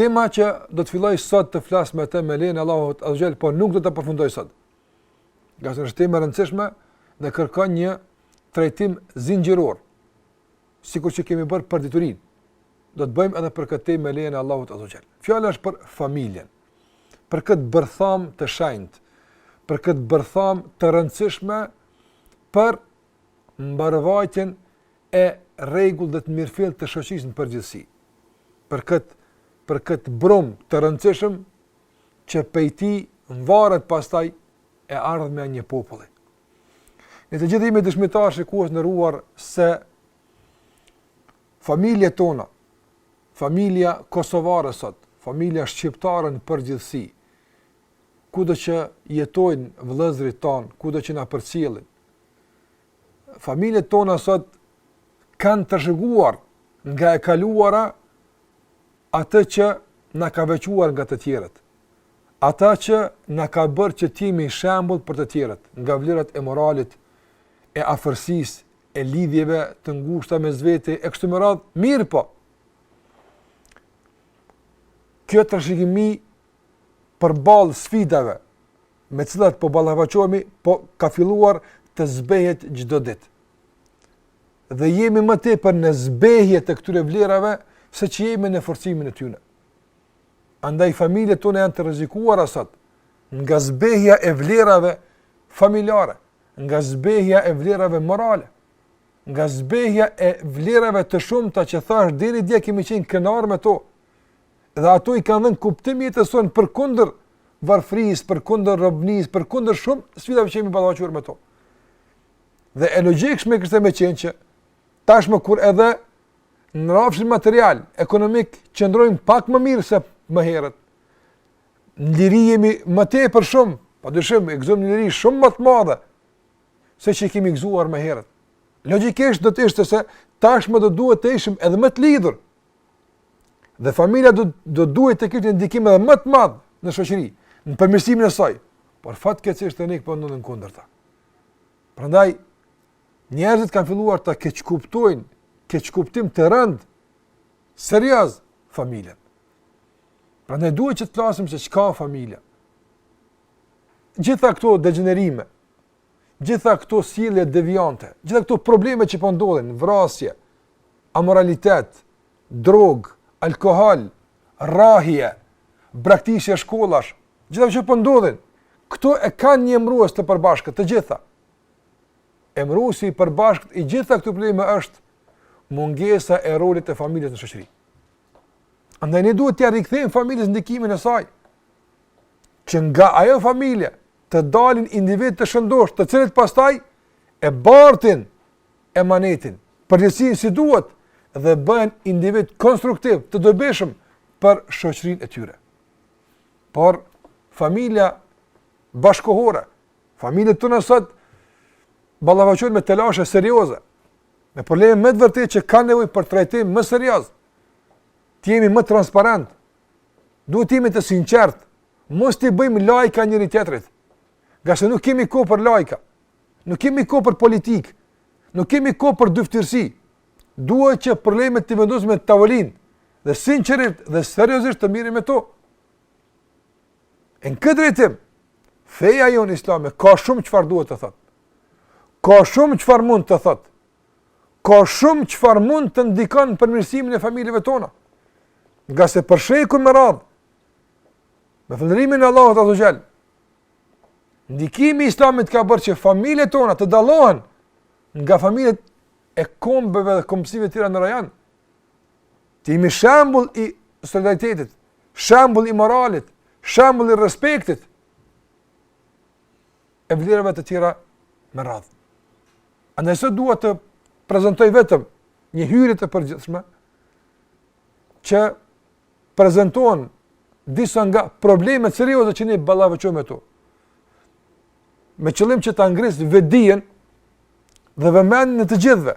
Tema që do të filloj sot të flas me të me lejen e Allahut azze ve xhel, por nuk do ta përfundoj sot. Ngase është tema e rëndësishme dhe kërkon një trajtim zinxhiror. Sikur që kemi bërë për diturinë, do të bëjmë edhe për këtë temë me lejen e Allahut azze ve xhel. Fjala është për familjen. për këtë bërthamë të shenjtë, për këtë bërthamë të rëndësishme për mbarëvajtjen e rregullt dhe të mirëfilltë të shoqërisë në përgjithësi. Për këtë, për këtë brumë të rëndësishëm që prej tij varet pastaj e ardhmja e një populli. Ne të gjithë jemi dëshmitarë shikues të nderuar se Familjet tona, familja kosovare sot, familja shqiptare në përgjithësi, kudo që jetojnë vëllezërit tanë, kudo që na përcjellin, familjet tona sot kanë trashëguar nga e kaluara atë që na ka veçuar nga të tjerët. Ata që na ka bërë që të jemi shembul për të tjerët, nga vlerat e moralit, e afërsisë, e lidhjeve të ngushta mes vete, e kështu me radhë, mirëpo kjo trashëgimi përballë sfidave, me të cilat po ballafaqohemi, po ka filluar të zbehet çdo ditë. Dhe jemi më tepër në zbehje të këtyre vlerave, se që jemi në forcimin e tyne. Andaj familjet tona janë të rrezikuara sot, nga zbehja e vlerave familjare, nga zbehja e vlerave morale, nga zbehja e vlerave të shumta që thashë deri dje kemi qenë krenarë me to. Dhe ato i kanë dhënë kuptim jetës sonë përkundër varfërisë, përkundër robnisë, përkundër shumë sfidave që jemi ballafaquar me to. Dhe e logjikshme kishte me qenë që tashmë kur edhe në rrafshin material, ekonomik, qëndrojmë pak më mirë se më herët, në liri jemi më tepër shumë, pa dyshim, e gëzojmë një liri shumë më të madhe, se që e kemi gëzuar më herët. Logikisht do të ishte se tashmë do duhet të ishim edhe më të lidhur. Dhe familja do të duhet të kishte ndikim edhe më të madh në shoqëri, në përmirësimin e saj. Por fatkeqësisht neve po na ndodh e kundërta. Prandaj njerëzit kanë filluar të keqkuptojnë, keqkuptim të rëndë serioz familjen. Prandaj duhet që të flasim se çka është familja. Gjitha këto degjenerime, gjitha këto sjellje devijante, gjitha këto probleme që po ndodhin, vrasje, amoralitet, drogë, alkohol, rrahje, braktisje shkollash, gjitha këto që po ndodhin, këto e kanë një emërues të përbashkët, të gjitha. Emëruesi i përbashkët i gjitha këto probleme është mungesa e rolit e familjes në shoqëri. Andaj ne duhet t'ia rikthejmë familjes ndikimin e saj. Që nga ajo familje të dalin individë të shëndoshë, të cilët pastaj e bartin emanetin, përgjegjësinë si duhet dhe bëhen individë konstruktivë të dobishëm për shoqërinë e tyre. Por familja bashkëkohore Familjet tona sot ballafaqohen me telashe serioze, me probleme me të vërtetë që kanë nevojë për trajtim më serioz. Të jemi më transparentë. Duhet të jemi të sinqertë. Mos t'i bëjmë lajka njëri-tjetrit. Ngase nuk kemi kohë për lajka. Nuk kemi kohë për politikë. Nuk kemi kohë për dyfytyrësi. Duhet që problemet t'i vendosim në tavolinë dhe sinqerisht dhe seriozisht të merremi me to. E në këtë drejtim, feja jonë islame ka shumë çfarë duhet të thotë. Ka shumë çfarë mund të thotë. Ka shumë çfarë mund të ndikon në përmirësimin e familjeve tona. Ngase për shekuj me radhë, me fëndërimin e Allahut azze ue xhel, ndikimi i islamit ka bërë që familjet tona të dallohen nga familjet e kombeve dhe kombësive tjera në rajon. Të jemi shembull i solidaritetit, shembull i moralit, shembull i respektit. E vlerave të tjera me radhë. Andaj sot dua të prezantoj vetëm një hyrje të përgjithshme që prezanton disa nga problemet serioze që ne ballafaqojmë me to. Me qëllim që ta ngris vetëdijen dhe vëmendjen e të gjithëve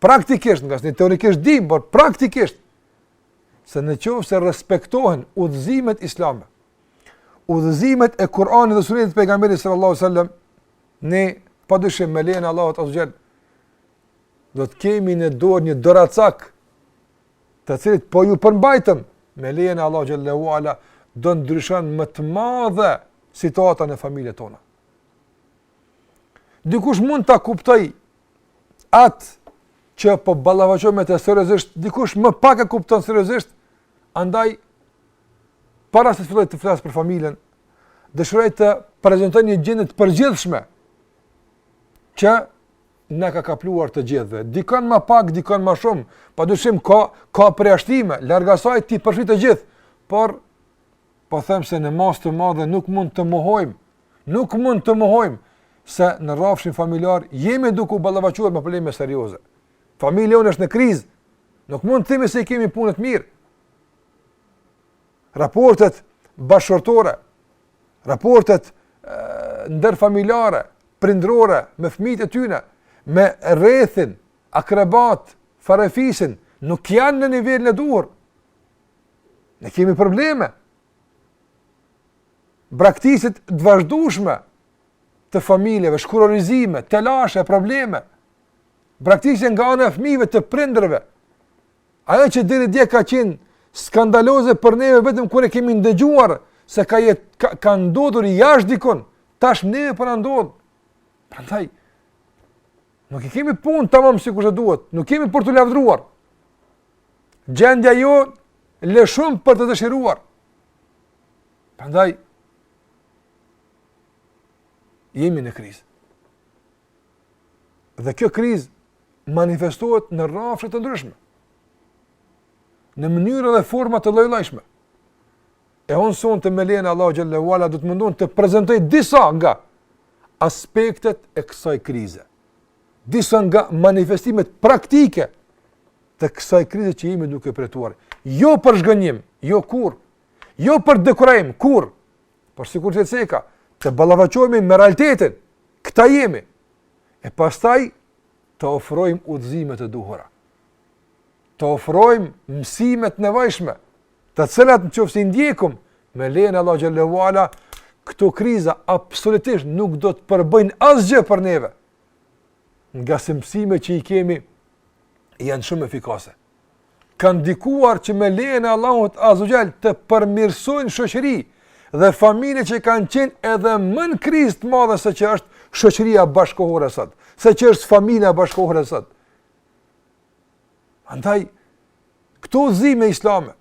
Praktikisht, ngase ne teorikisht dimë, por praktikisht, se në qoftë se respektohen udhëzimet islame, udhëzimet e Kur'anit dhe Sunnetit të pejgamberit sallallahu alajhi wasallam ne pa dyshim me lejen e Allahut azze ue xhel do të kemi në dorë një doracak të cilit po iu përmbajtëm me lejen e Allahut xhelle ue ala do ndryshon me të madhe situata në familjet tona. Dikush mund ta kuptojë atë që po ballafaqohet me te seriozisht, dikush më pak e kupton seriozisht, andaj para se të filloj të flas për familjen, dëshiroj të prezentoj një gjendje të përgjithshme që na ka kapluar të gjithëve. Dikon ma pak, dikon ma shumë, padyshim ka ka përjashtime, larg asaj t'i përfshij të gjithë, por po them se në masë të madhe nuk mund të mohojmë, nuk mund të mohojmë se në rrafshin familjar jemi duke u ballafaquar me probleme serioze. Familja jonë është në krizë. Nuk mund të themi se i kemi punët mirë. Raportet bashkëshortore, raportet ndërfamiljare, prindërore me fëmijët e tyne, me rrethin, akrabat, farefisin, nuk janë në nivelin e duhur. Ne kemi probleme. Braktisje të vazhdueshme të familjeve, shkurorizime, telashe, probleme. Braktisje nga ana e fmijve të prindërve. Ajo që deri dje ka qenë skandaloze për neve vetëm kur e kemi ndëgjuar se ka, jet, ka, ka ndodhur jashtë dikun, tash neve po na ndodh. Prandaj, nuk i kemi punët tamam si duhet, nuk kemi për t'u lavdëruar. Gjendja jonë le shumë për të dëshiruar. Prandaj jemi në krizë. Dhe kjo krizë manifestohet në rrafshe të ndryshme. Në mënyra dhe forma të lloj-llojshme. E unë sonte me lejen e Allahut xhelle ue ala do të mundohem të prezentoj disa nga aspektet e kësaj krize. Disa nga manifestimet praktike të kësaj krize që jemi duke përjetuar. Jo për zhgënjim, jo kurrë. Jo për dekurajim, kurrë. Por sikurse ceka, të ballafaqohemi me realitetin. Këta jemi. E pastaj të ofrojmë udhëzime të duhura. Të ofrojmë mësime të nevojshme, të cilat nëse i ndjekim me lejen e Allahut xhelle ue ala, këto kriza absolutisht nuk do të përbëjnë asgjë për neve. ngase mësimet që i kemi, janë shumë efikase. Kanë ndikuar që me lejën e Allahut Azze ue Xhel të përmirësojnë shoqëri dhe familje që kanë qenë edhe më në krizë të madhe se që është shoqëria bashkëkohore sot, se që është familja bashkëkohore sot. Andaj, këto udhëzime islame,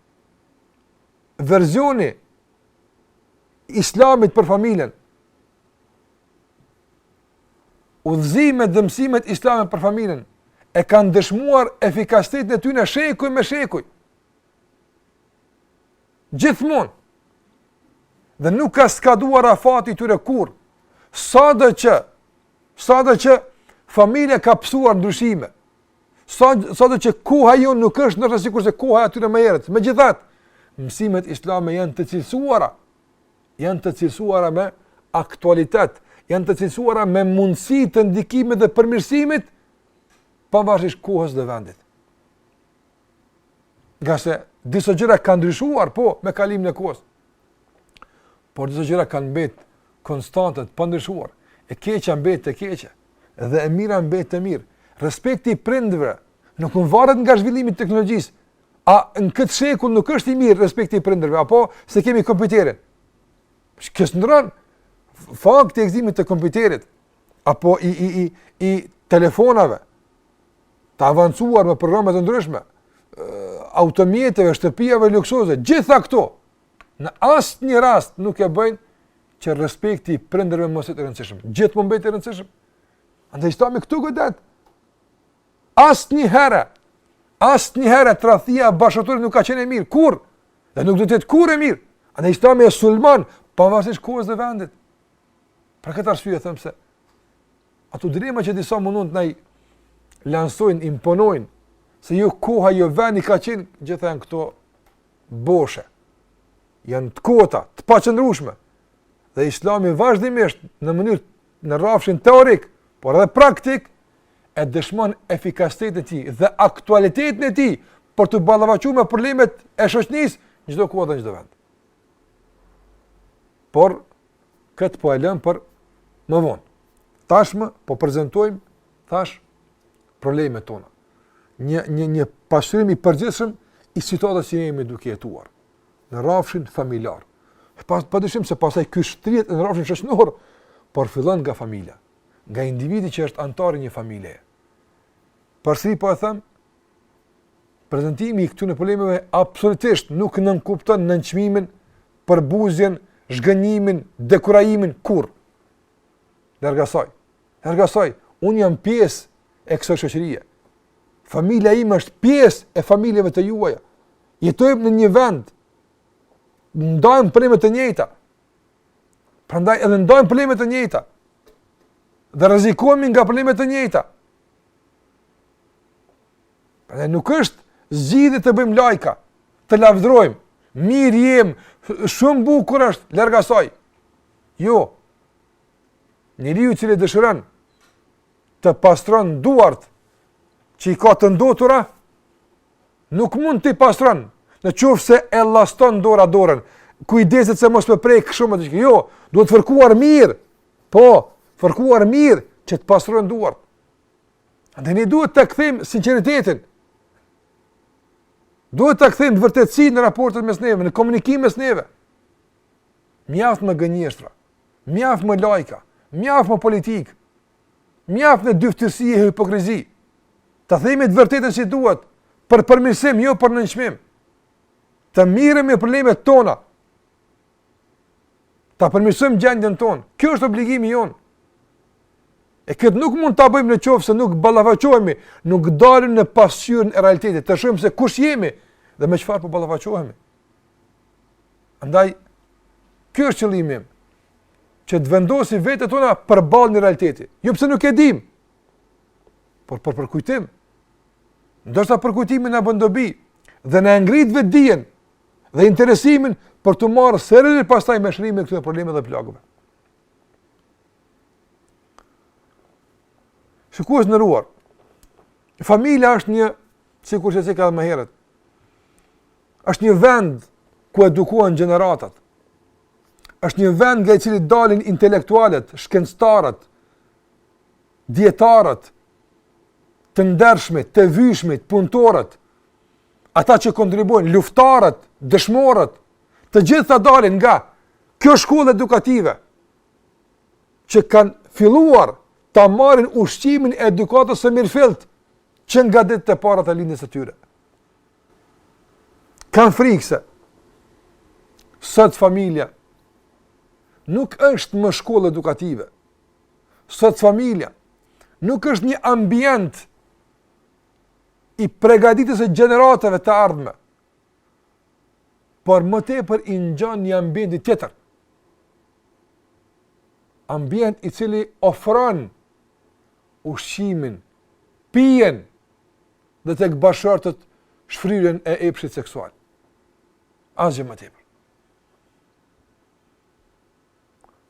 vizioni i islamit për familjen, Udhëzimet dhe mësimet islame për familjen e kanë dëshmuar efikasitetin e tyre shekuj me shekuj. Gjithmonë. Dhe nuk ka skaduar afati i tyre kurrë. Sado që, sado që familja ka pësuar ndryshime, sa, sado që koha jonë nuk është ndoshta sikurse koha e atyre më herët, megjithatë, mësimet islame janë të cilësuara, janë të cilësuara me aktualitet, janë të cilësuara me mundësi të ndikimit dhe përmirësimit, pavarësisht kohës dhe vendit. Ngase disa gjëra kanë ndryshuar, po, me kalimin e kohës, por disa gjëra kanë mbet konstante, të pandryshuar, e keqja mbet e keqe, dhe e mira mbet e mirë. Respekti i prindve, nuk varet nga zhvillimi i teknologjisë, A në këtë shekull nuk është i mirë respekti i prindërve, a pse kemi kompjuterin? Kjo s'e ndrron, fakti i ekzistimit të kompjuterit, apo i, i, i, i telefonave, të avancuar me programe të ndryshme, automjeteve, shtëpijave, luksoze, gjitha këto, në asnjë rast nuk e bëjnë që respekti i prindërve mos t'jetë i rëndësishëm. Gjithmonë mbet i rëndësishëm. Andaj Islami këtu godet. Asnjëherë, asnjëherë tradhtia e bashkëshortit nuk ka qenë e mirë, kurrë. Dhe nuk do të jetë kurrë e mirë. Andaj Islami është sulman pavarësisht kohës dhe vendit. Për këtë arsye them se ato dilema që disa mundon të na i lansojnë, imponojnë se jo koha, jo vendi ka qenë gjithë janë këto boshe. Janë të kota, të paqëndrueshme. Dhe Islami vazhdimisht në mënyrë në rrafshin teorik, por edhe praktik e dëshmon efikasitetin e tij dhe aktualitetin e tij për t'u ballafaquar me problemet e shoqënisë në çdo kohë dhe në çdo vend. Por këtë po e lëm për më vonë. Tashmë po prezantojmë tash problemet tona. Një një një pasqyrim i përgjithshëm i situatës që jemi duke jetuar në rrafshin familjar. E pas padyshim se pastaj ky shtrihet në rrafshin shoqënor, por fillon nga familja. nga individi që është anëtar i një familjeje. Përsëri po e them, prezantimi i këtyre problemeve absolutisht nuk nënkupton nënçmimin, përbuzjen, zhgënjimin, dekurajimin kurrë. Larg asaj. Larg asaj, unë jam pjesë e kësaj shoqërie. Familja ime është pjesë e familjeve të juaja. Jetojmë në një vend. Ndajmë probleme të njëjta. Prandaj edhe ndajmë probleme të njëjta. Dhe rrezikohemi nga probleme të njëjta. Prandaj nuk është zgjidhje të bëjmë lajka, të lavdërojmë, mirë jemi, shumë bukur është, larg asaj. Jo. Njeriu i cili dëshiron të pastron duart që i ka të ndotura, Nuk mund t'i pastron, në qoftë se e llaston dora dorën, kujdeset se mos më prek shumë atë që jo, duhet fërkuar mirë. Po, fërkuar mirë që të pastron duart. Andaj ne duhet ta kthejmë sinqeritetin. Duhet të kthejmë vërtetësi në raportet mes neve, në komunikim mes neve. Mjaft më gënjeshtra, mjaft më lajka, mjaft më politikë, Mjaft me dyfytyrësi e hipokrizi. Ta themi të vërtetën si duhet, për përmirësim, jo për nënçmim. Të mirremi me problemet tona. Ta përmirësojmë gjendjen tonë. Kjo është obligimi jonë. E këtë nuk mund ta bëjmë në qoftë se nuk ballafaqohemi, nuk dalim në pasqyrën e realitetit, të shohim se kush jemi dhe me çfarë po ballafaqohemi. Andaj, kjo është qëllimi im, që të vendosim vetet tona përballë një realiteti. Jo pse nuk e dimë. Por për përkujtim. Ndoshta përkujtimi na bën dobi dhe na e ngrit vetëdijen dhe interesimin për t'u marrë seriozisht pastaj me shërimin e këtyre problemeve dhe plagëve. Shikues të nderuar, familja është një, sikur që ceka edhe më herët, është një vend ku edukohen gjeneratat, është një vend nga i cili dalin intelektualët, shkencëtarët, dijetarët, të ndershmit, të vyeshmit, punëtorët, ata që kontribuojnë, luftarët, dëshmorët, të gjithë ata dalin nga kjo shkollë edukative, që kanë filluar ta marrin ushqimin e edukatës së mirëfilltë, që nga ditët e para të lindjes së tyre. Kam frikë se sot familja nuk është më shkollë edukative. Sot familja nuk është një ambient i pregatitjes së gjeneratave të ardhme, por më tepër i ngjan një ambienti tjetër. Ambient i cili ofron ushqimin, pijen, dhe tek bashkëshortët shfryrjen e epshit seksual. Asgjë më tepër.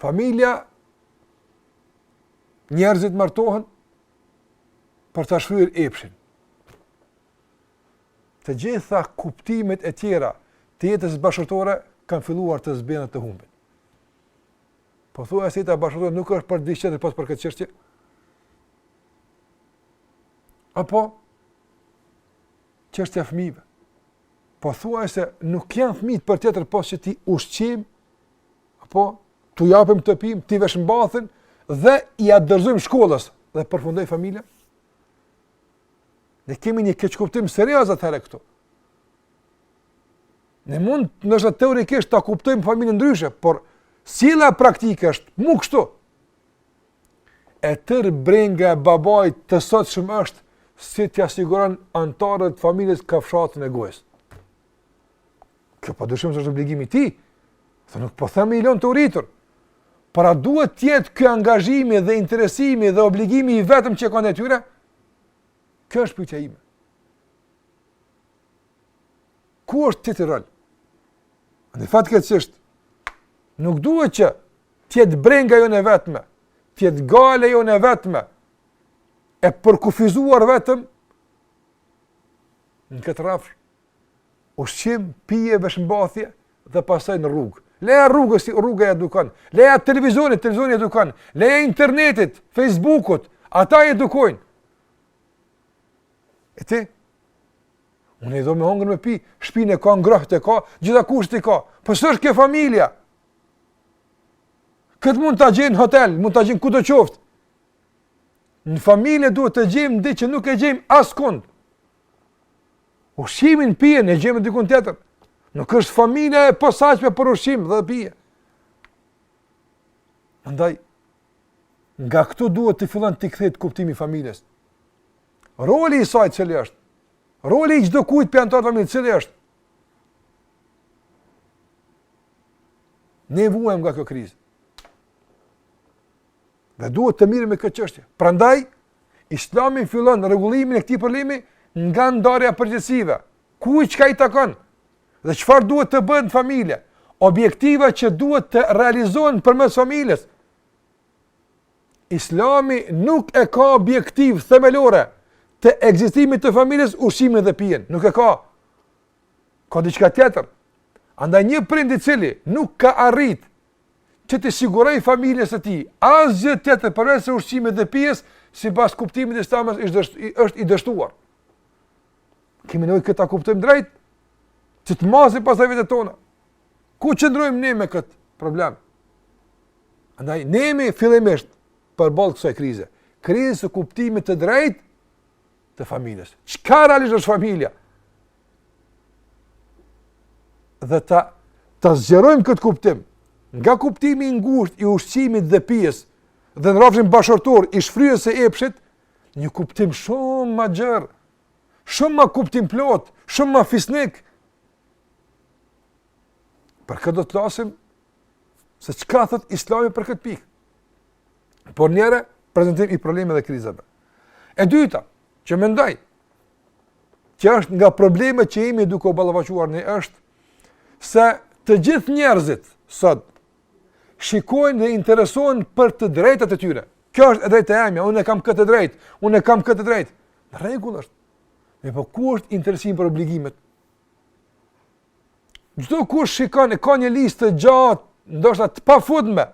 Familja njerëzit martohen për të shfryrë epshin. Të gjitha kuptimet e tjera të jetës bashkëshortore kanë filluar të zbehen të humbin. Po thuajse jeta bashkëshortore nuk është për diçka tjetër pos për këtë çështje? Apo çështja e fëmijëve. Po thuajse nuk janë fëmijët për tjetër pos që t'i ushqejmë, apo t'u japim të pinë, t'i veshmbathim dhe ia dorëzojmë shkollës dhe përfundoi familja. Ne kemi një keqkuptim serioz atëherë këtu. Ne ndoshta teorikisht e kuptojmë familjen ndryshe, por sjellja praktike është mu kështu. E tërë brenga e babait të sotshëm është si t'ia siguron anëtarëve të familjes kafshatën e gojës. Kjo pa dyshim se është obligimi i tij. E nuk po themi t'i lënë të uritur. Por a duhet të jetë ky angazhimi dhe interesimi dhe obligimi i vetëm që ka ndaj tyre? Kjo është pyetja ime. Ku është tjetri rol? Ne fatkeqësisht nuk duhet që të jetë brenga jonë e vetme, të jetë gajle jonë e vetme e përkufizuar vetëm në këtë rrafsh. Ushqim, pije, veshmbathje dhe pastaj në rrugë. Lëja rrugës, rruga e edukon. Lëja televizionit, televizioni e edukon. Lëja internetit, Facebookut, ata e edukojnë. E ti? Unë i dho me hongër me pi, shpinë e ka, ngrohtë e ka, gjitha kushtet i ka. Po s'është kjo familja? Këtë mund ta gjejë n'hotel, mund ta gjejë kudo qoftë. Në familje duhet të gjejmë diç që nuk e gjejmë askund. Ushqimin, pijen e gjejmë dikund tjetër. Nuk është familja e posaçme për ushqim dhe pije. Andaj, Nga këtu duhet të fillon të kthehet kuptimi i familjes. Roli i saj cili është? Roli i çdokujt prej anëtarëve të familjes cili është? Ne vuajmë nga kjo krizë. Dhe duhet të merremi me këtë çështje. Prandaj Islami fillon rregullimin e këtij problemi nga ndarja e përgjegjësive. Kujt çka i takon? Dhe çfarë duhet të bëhet në familje? Objektivat që duhet të realizohen përmes familjes. Islami nuk e ka objektiv themelor të ekzistimit të familjes ushqimin dhe pijen, nuk e ka. Ka diçka tjetër. Andaj një prind i cili nuk ka arrit që të sigurojë familjes së tij, asgjë tjetër përveçse ushqimit dhe pijes, sipas kuptimit të Islamit është i dështuar. Kemi nevojë këtë ta kuptojmë drejt që të masim pastaj vetët tona. Ku qëndrojmë ne me këtë problem? Andaj, ne jemi fillimisht përballë kësaj krize. Krize së kuptimit të drejt të familjes. Çka realisht është familja? dhe ta zgjerojmë këtë kuptim nga kuptimi i ngushtë i ushqimit dhe pijes dhe në rrafshin bashkëshortor i shfryrjes së epshit, në një kuptim shumë ma gjerë, shumë ma kuptimplotë, shumë ma fisnik. Për këtë do të flasim se çka thotë Islami për këtë pikë. Por njëherë prezantim i problemeve dhe krizave. E dyta, që mendoj që është nga problemet që jemi duke u ballafaquar ne është se të gjithë njerëzit sot shikojnë dhe interesohen për të drejtat e tyre. Kjo është e drejtë e emja, unë e kam këtë drejt, unë e kam këtë drejt. Në rregull është. Mirëpo ku është interesimi për obligimet? Çdokush shikon e ka një listë të gjatë, ndoshta të pafundme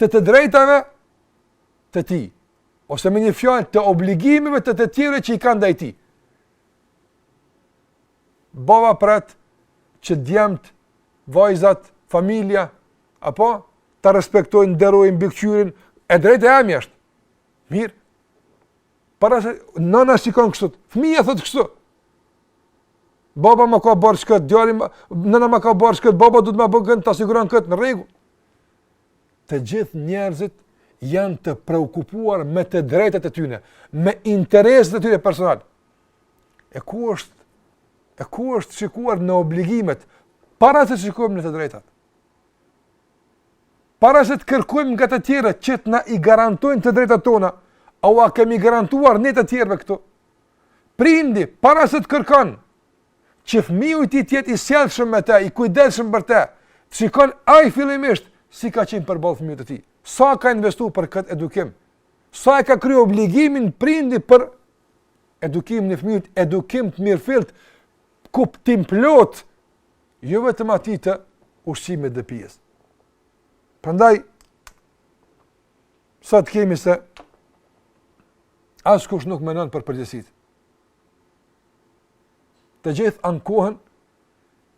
të të drejtave të tij, ose me një fjalë të obligimeve të të tjerëve që i kanë ndaj tij. Baba pret që djemt, vajzat, familja apo ta respektojnë, nderojnë, mbikëqyrin, e drejtë e emja është. Mirë. Para se nëna shikon kështu, fëmija thotë kështu. Baba ma ka borxh këtë djali, nana ma ka borxh këtë, baba duhet të ma bën këtë, ta siguron këtë, në rregull. të gjithë njerëzit janë të preokupuar me të drejtat e tyre, me interesat e tyre personale. E ku është e ku është shikimi në obligimet para se të shikojmë në të drejtat? Para se të kërkojmë nga të tjerët që të na i garantojnë të drejtat tona, a ua kemi garantuar ne të tjerëve këto? Prindi para se të kërkon që fëmiu i tij të jetë i sjellshëm me të, i kujdesshëm për të. Të shikon ai fillimisht si ka qenë përballë fëmijut të tij. Sa ka investuar për këtë edukim? Sa e ka kryer obligimin prindi për edukimin e fëmijut, edukim të mirëfilltë, kuptimplotë, jo vetëm atë të ushqimit dhe pijes. Prandaj sot e kemi se askush nuk mendon për përgjegjësitë. të gjithë ankohen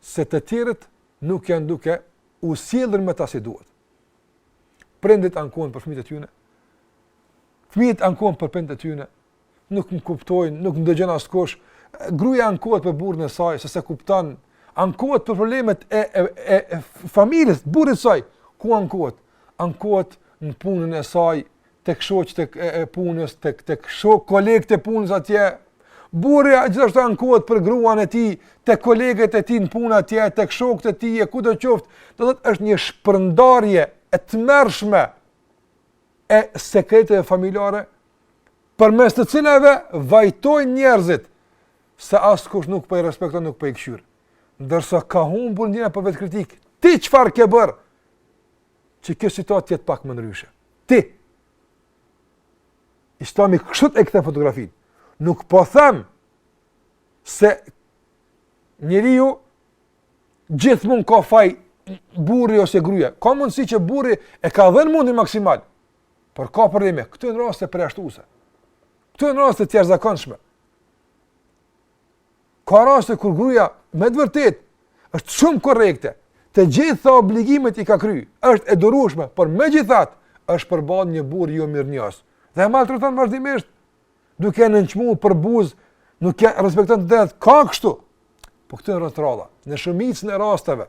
se të tjerët nuk janë duke u sjellur me ta si duhet. Prindit ankohen për fëmijët e tyre. Fëmijët ankohen për prindit e tyre. Nuk më kuptojnë, nuk më dëgjon askush. Gruaja ankohet për burrin e saj se s'e kupton. Ankohet për problemet e e e, e familjes, burrit të saj, ku ankohet? Ankohet në punën e saj, tek shoqet e, e, e punës, tek tek shok kolegët e punës atje. Burri gjithashtu ankohet për gruan e tij, tek kolegët e tij në punë atje, tek shokët e tij, kudo qoftë, do të thotë është një shpërndarje e tmerrshme e sekreteve familjare përmes të cilave vajtojnë njerëzit se askush nuk po i respekton, nuk po i kqyr. Ndërsa ka humbur ndjenja për vetëkritikë. Ti çfarë ke bërë? që kjo situatë të jetë pak më ndryshe. Ti, islami kështu e kthen fotografinë, nuk po them se njëri gjithmonë ka faj burri ose gruja. Ka mundësi që burri e ka dhënë mundin maksimal, por ka përjashtime, këto janë raste përjashtuese, këto janë raste të jashtëzakonshme. Ka raste kur gruaja me të vërtetë është shumë korrekte. Të gjitha obligimet i ka kry, është e durueshme, por megjithatë është përballë një burri jo mirënjohës. Dhe e maltreton vazhdimisht duke e nënçmu, përbuz, nuk ia respekton të drejtat. Ka kështu. Po këto janë të rralla. Në shumicën e rasteve,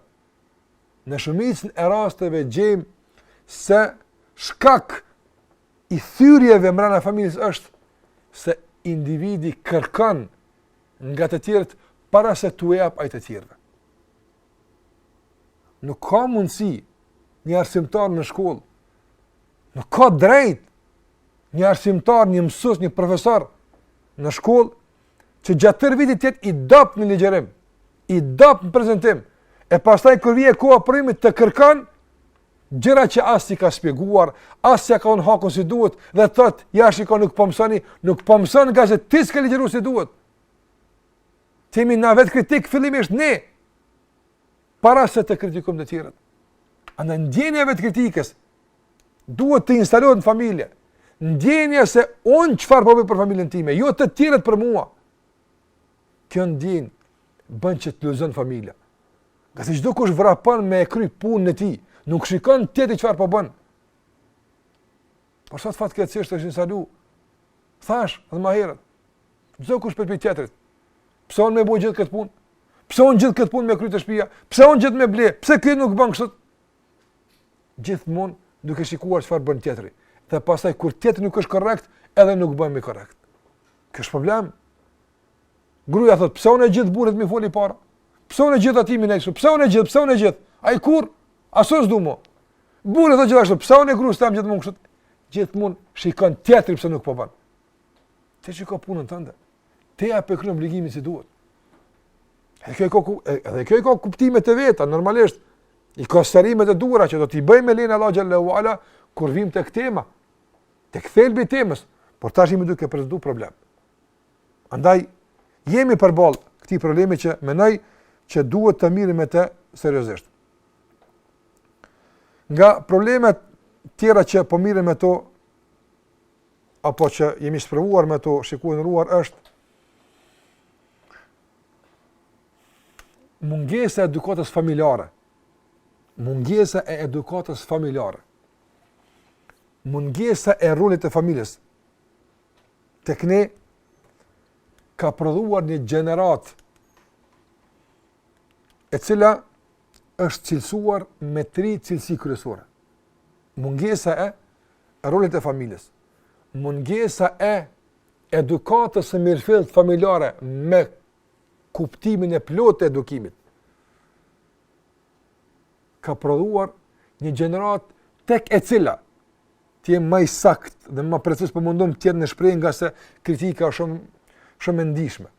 në shumicën e rasteve gjejmë se shkak i thyrjeve mbrenda familjes është se individi kërkon nga të tjerët para se t'u jap ai të tjerëve. Nuk ka mundësi një arsimtar në shkollë. Nuk ka të drejtë një arsimtar, një mësues, një profesor në shkollë që gjatë tërë vitit të jetë i dobët në ligjërim, i dobët në prezantim, e pastaj kur vjen koha e provimit të kërkon gjëra që as s'i ka shpjeguar, as s'ia ka dhënë hakun si duhet, dhe të thotë, ja shiko nuk po mësoni, po nuk po mësoni po ngase ti s'ke ligjëru si duhet. Të jemi na vetëkritikë fillimisht ne, para se të kritikojmë të tjerët. Andaj ndjenja e vetëkritikës duhet të instalohet në familje, ndjenja se unë çfarë po bëj për familjen time, jo të tjerët për mua. kjo ndjenjë bën që të lulëzon familja. Ngase çdokush vrapon me e kry punën e tij, nuk shikon tjetri çfarë po bën. Por sot fatkeqësisht është instalu, thashë edhe ma herët, çdokush pret prej tjetrit, pse unë me bo gjithë këtë punë, pse unë gjithë këtë punë me kry te shpia, pse unë gjithë me ble, pse këta nuk bëjnë kështu, gjithmonë duke shikuar çfarë bën tjetri, dhe pastaj kur tjetri nuk është korrekt, edhe unë nuk bëhem korrekt. Ky është problem. Gruja thot, pse unë gjithë burrit me i fol para? Pse unë gjithë atij me ia kështu? Pse unë gjithë, pse unë gjithë? Ai kur? Kështu që s'du më. Burri thot gjithashtu, pse unë gruas tem gjithmonë kështu? Gjithmonë shikon tjetrin pse nuk po bën. Ti shiko punën tënde. Ti a pe kryen obligimin si duhet. Edhe kjo ka edhe kjo ka kuptime të veta, normalisht i ka sqarimet e duhura që do t'i bëjmë me lejen e Allahut xhele ue ala kur vim tek tema. tek thelbi i temës, por tash jemi duke prezantu problem. Andaj jemi përballë këtij problemi që mendoj që duhet të mirremi me të seriozisht. Nga problemet tjera që po mirremi me to, apo që jemi sprovuar me to, shikues i nderuar, është mungesa e edukatës familjare. Mungesa e edukatës familjare. mungesa e rolit të familjes tek ne ka prodhuar një gjeneratë e cila është cilësuar me tri cilësi kryesore. Mungesa e rolit të familjes, mungesa e edukatës së mirëfilltë familjare me kuptimin e plotë të edukimit, ka prodhuar një gjeneratë tek e cila të jem më i saktë dhe më preciz po mundohem të jem në shprehje ngase kritika është shumë shumë e ndjeshme.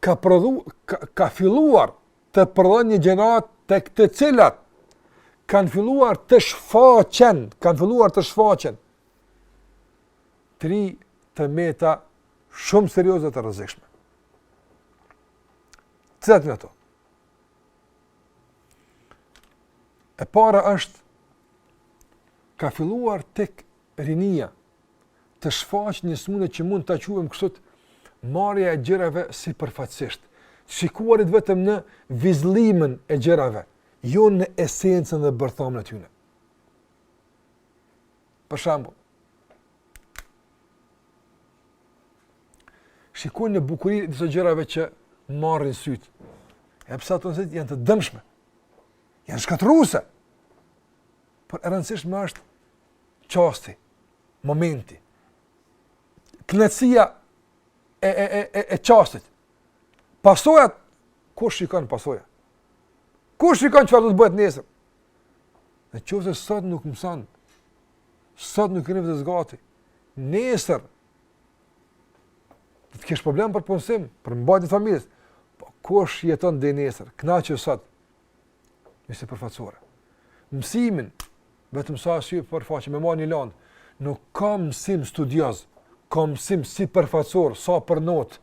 Ka prodhu ka, ka filluar të prodhon një gjeneratë tek të cilat kanë filluar të shfaqen, kanë filluar të shfaqen tri të meta shumë serioze të rrezikshme. Cilat janë ato? E para është ka filluar tek rinia të shfaqet një smundje që mund ta quajmë kështu marrja e gjërave sipërfaqësisht, të shikuarit vetëm në vezullimin e gjërave, jo në esencën dhe bërthamën e tyre. Për shembull, shikojnë në bukurinë e disa gjërave që marrin syt. Edhe pse ato nesër janë të dëmshme. Janë shkatërruese. Por e rëndësishme është çasti, momenti. Kënaqësia e e e e, e çastit. Pasojat kush shikon pasojat? Kush shikon çfarë do të bëhet nesër? Në qofë se sot nuk mëson, sot nuk e ke veten gati, nesër të kesh problem për punësim, për mbajtje të familjes, po kush jeton dhe nesër, kënaqu sot, sipërfaqësore. Mësimin, vetëm sa sipërfaqe, me marrë një lëndë, nuk ka mësim studioz, ka mësim sipërfaqësor, sa për notë,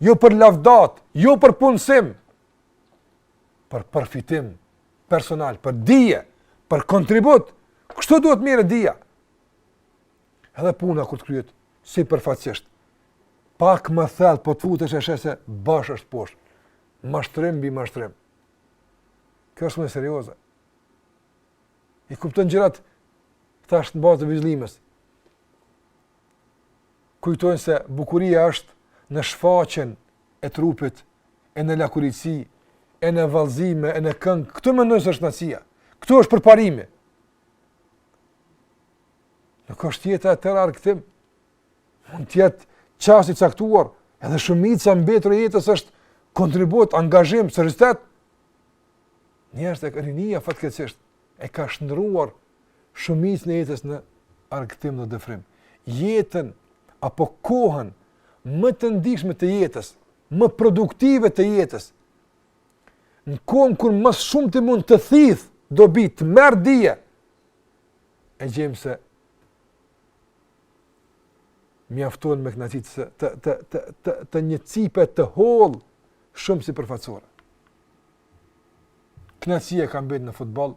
jo për lavdata, jo për punësim, për përfitim personal, për dije, për kontribut, kështu duhet me marrë dija. Edhe puna kur të kryhet sipërfaqësisht, pak më thellë, po të futesh e sheh se bash është poshtë, mashtrim mbi mashtrim. Kjo është më serioze. I kupton gjërat, thjesht në bazë të vezullimës, kujtojnë se bukuria është në shfaqjen e trupit, e në lakuriqësi, e në vallëzime, e në këngë, këtu mendojnë se është kënaqësia, këtu është përparimi. Nuk është jeta e tëra argëtim, mund të jetë çast i caktuar, edhe shumica e mbetur e jetës është kontribut, angazhim, seriozitet, ndërsa rinia fatkeqësisht, e ka shndërruar shumicën e jetës në argëtim dhe dëfrim. Jetën apo kohën më të ndjeshme të jetës, më produktive të jetës. Në kohën kur më shumë ti mund të thithë dobi, të marrë dije, e gjejmë se mjaftohen me kënaqësi të, të, të, të, të një cipe të hollë shumë sipërfaqësore. Kënaqësia ka mbet në futboll,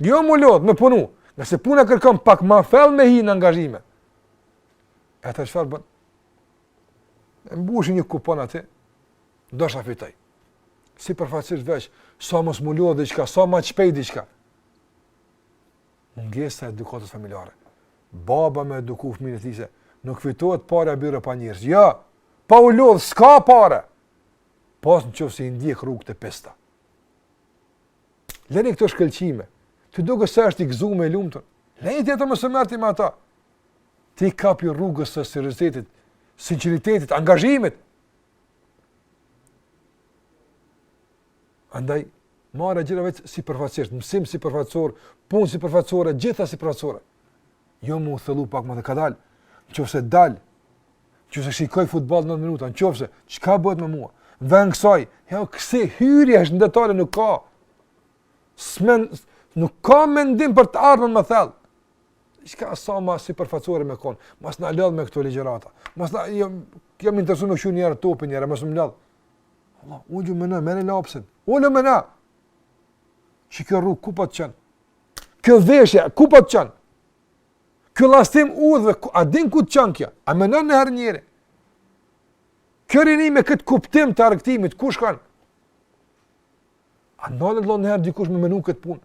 Jo m'u lodh, me punu. Nëse puna kërkon pak më thellë me hi në angazhime. Ata çfarë bën? E mbushin një kupon atë. Do ta fitoj. Sipërfaqësisht veç, sa mos m'u lodh diçka, sa më shpejt diçka. Mungesa e edukatës familjare. Baba me eduku fëmijën e tij se nuk fitohet parja, bir, pa djersë. Jo. Ja, pa u lodh s'ka para. Po në qofë se i ndjek rrugë të pista. Leni këto shkëlqime. Ty t'doket se është i gëzuar e i lumtur. Leni ti ato mos u merr ti me ata. Ti kapju rrugës së seriozitetit, sinqeritetit, angazhimit. Andaj, marrë gjitha veç sipërfaqësisht, mësim sipërfaqësor, punë sipërfaqësore, gjitha sipërfaqësore. jo me u thellu pak më çka del, në qoftë se dal, në qoftë se shikoj futboll në minuta, në qoftë se, çka bëhet me mua, dhe në kësaj, jo, kësi hyrje është në detale, nuk ka, s'men, nuk ka mendim për të ardhmen më thellë, çka sa ma sipërfaqësor me konë, mos na lodh me këto ligjërata, mos na, jo, jam interesu me shu njëherë topin njëherë, mos më lodh, Allah, ulu meno, merre lapsin, ulu meno, që kjo rrugë ku po të çon, Kjo veshje, ku po të çon? Ky llastim udhëve, a din ku të çon kjo? A mendon njëherë njeri? Kjo rini me këtë kuptim të argëtimit, ku shkon? A nalet njëherë dikush me menu këtë punë?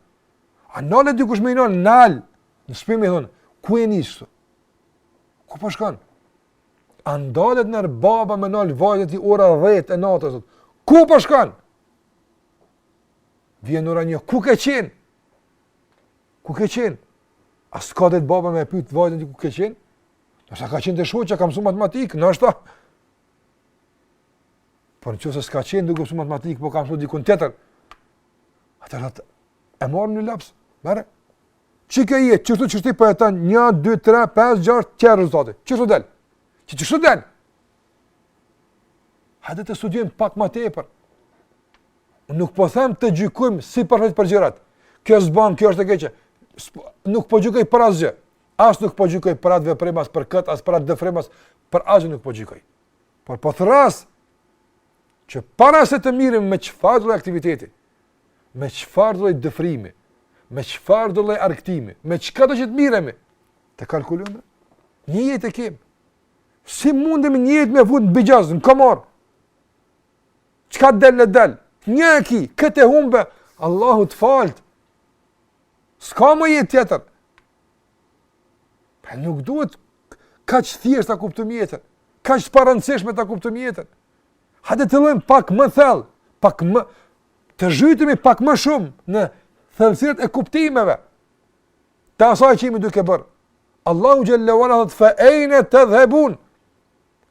A nalet dikush me i thon nal? Në shpi me thonë, ku je nisë? Ku po shkon? A ndalet njëherë baba me nal vajzat ora 10 e natës? Ku po shkon? Vjen ora një, ku ke qenë? Ku ke qenë? A s'ka të drejtë baba me e pytë vajzën ti ku ke qenë? Ndoshta ka qenë te shoqja, ka mësu matematikë, ndoshta. Por në qoftë se s'ka qenë duke mësu matematikë, po ka mësu dikun tjetër. Atëherë, e merr një laps, merre. Çikë, je ti, qështu qështu po jeton, një, dy, tre, pes, gjashtë, qe rezultati. Qështu del? Qe qështu del? Edhe të studiojmë pak më tepër. Unë nuk po them të gjykojmë si përfit për gjërat. Kjo s'bën, kjo është e keqe. Nuk po gjykoj për asgjë. As nuk po gjykoj për atë veprim, as për kët, as për atë veprim, as për asgjë nuk po gjykoj. Por po thrras që para se të mirremi me çfarëdo aktiviteti, me çfarëdo dëfrimi, me çfarëdo argëtimi, me çkado që të mirremi, të kalkulojmë. Një jetë e kem. Si mundemi një jetë me fut në bixhoz, në kumar? Çka del le del? Një e ki, këtë e humbe, Allahu të faltë. S'ka më jetë tjetër. Po nuk duhet kaq thjesht ta kuptojmë jetën. Kaq të parëndësishme ta kuptojmë jetën. Hajde të hyjmë pak më thellë, pak më... Të zhytemi pak më shumë në thellësitë e kuptimeve. të asaj që jemi duke bërë. Allahu xhelle ue ala thotë fa ayna tadhhabun?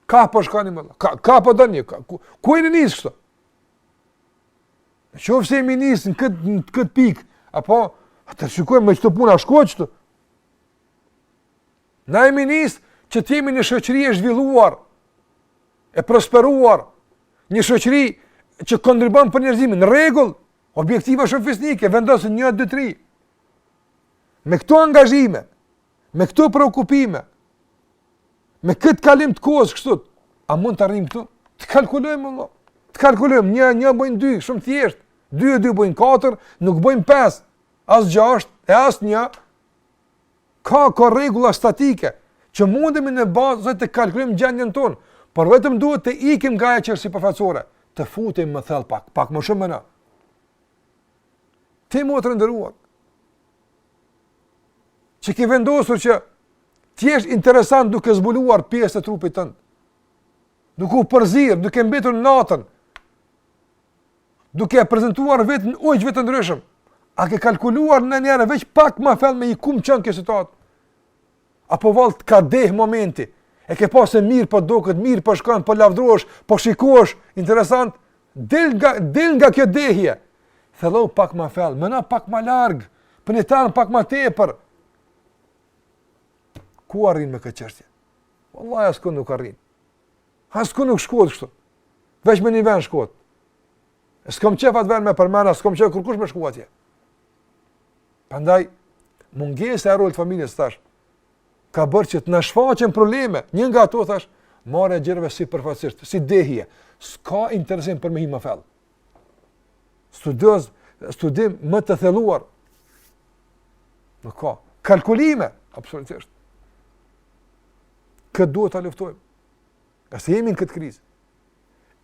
Ka po shkoni more? Ka ka po doni? Ka, ku, ku jeni nis kështu? Në qoftë se jemi nis në kët në kët pikë, apo të shikojmë me qeto punë a shkoj qetu. Na jemi nis që të jemi një shoqëri e zhvilluar e prosperuar, një shoqëri që kontribuon për njerëzimin, në rregull, objektiva shumë fisnike, vendosim 1 2 3. Me këto angazhime, me këto preokupime, me këtë kalim të kohës kështu, a mund të arrijmë këtu? Të kalkulojmë vlla. Të kalkulojmë, një një bëjnë dy, shumë thjesht. Dy e dy bëjnë katër, nuk bëjnë pesë, as gjashtë, e as një. Ka ka rregulla statike që mundemi në bazë të saj të kalkulojmë gjendjen tonë, por vetëm duhet të ikim nga ajo që është sipërfaqësore, të futemi më thellë pak, pak më shumë në. Ti motër e nderuar. Që ke vendosur që të jesh interesant duke zbuluar pjesë të trupit tënd. Duke u përzier, duke mbetur natën. Duke e prezentuar veten ujqëve të ndryshëm. A ke kalkuluar nonjëherë veç pak ma fell me hi ku më çon kjo situatë. Apo vallë të ka deh momenti, e ke pa se mirë po duket, mirë po shkon, po lavdërohesh, po shikohesh, interesant, del nga, del nga kjo dehje, thello pak ma fell, meno pak ma larg, meno pak ma tepër, ku arrin me këtë çështje? Vallahi asku nuk arrin. Asku nuk shkohet kështu. Veç me një vend shkohet. S'kam qef atë vend me përmen, s'kam qef kurkush me shku atje. Pandaj, mungesa e rolit familjes, thash, ka bërë që të na shfaqen probleme, një nga to, thash, marrja e gjërave sipërfaqësisht, si dehje, s'ka interesim për me hi më fell. Studim, studim më të thelluar, nuk ka, kalkulime, absolutisht. Këtë duhet ta luftojmë. Ngase jemi në këtë krizë.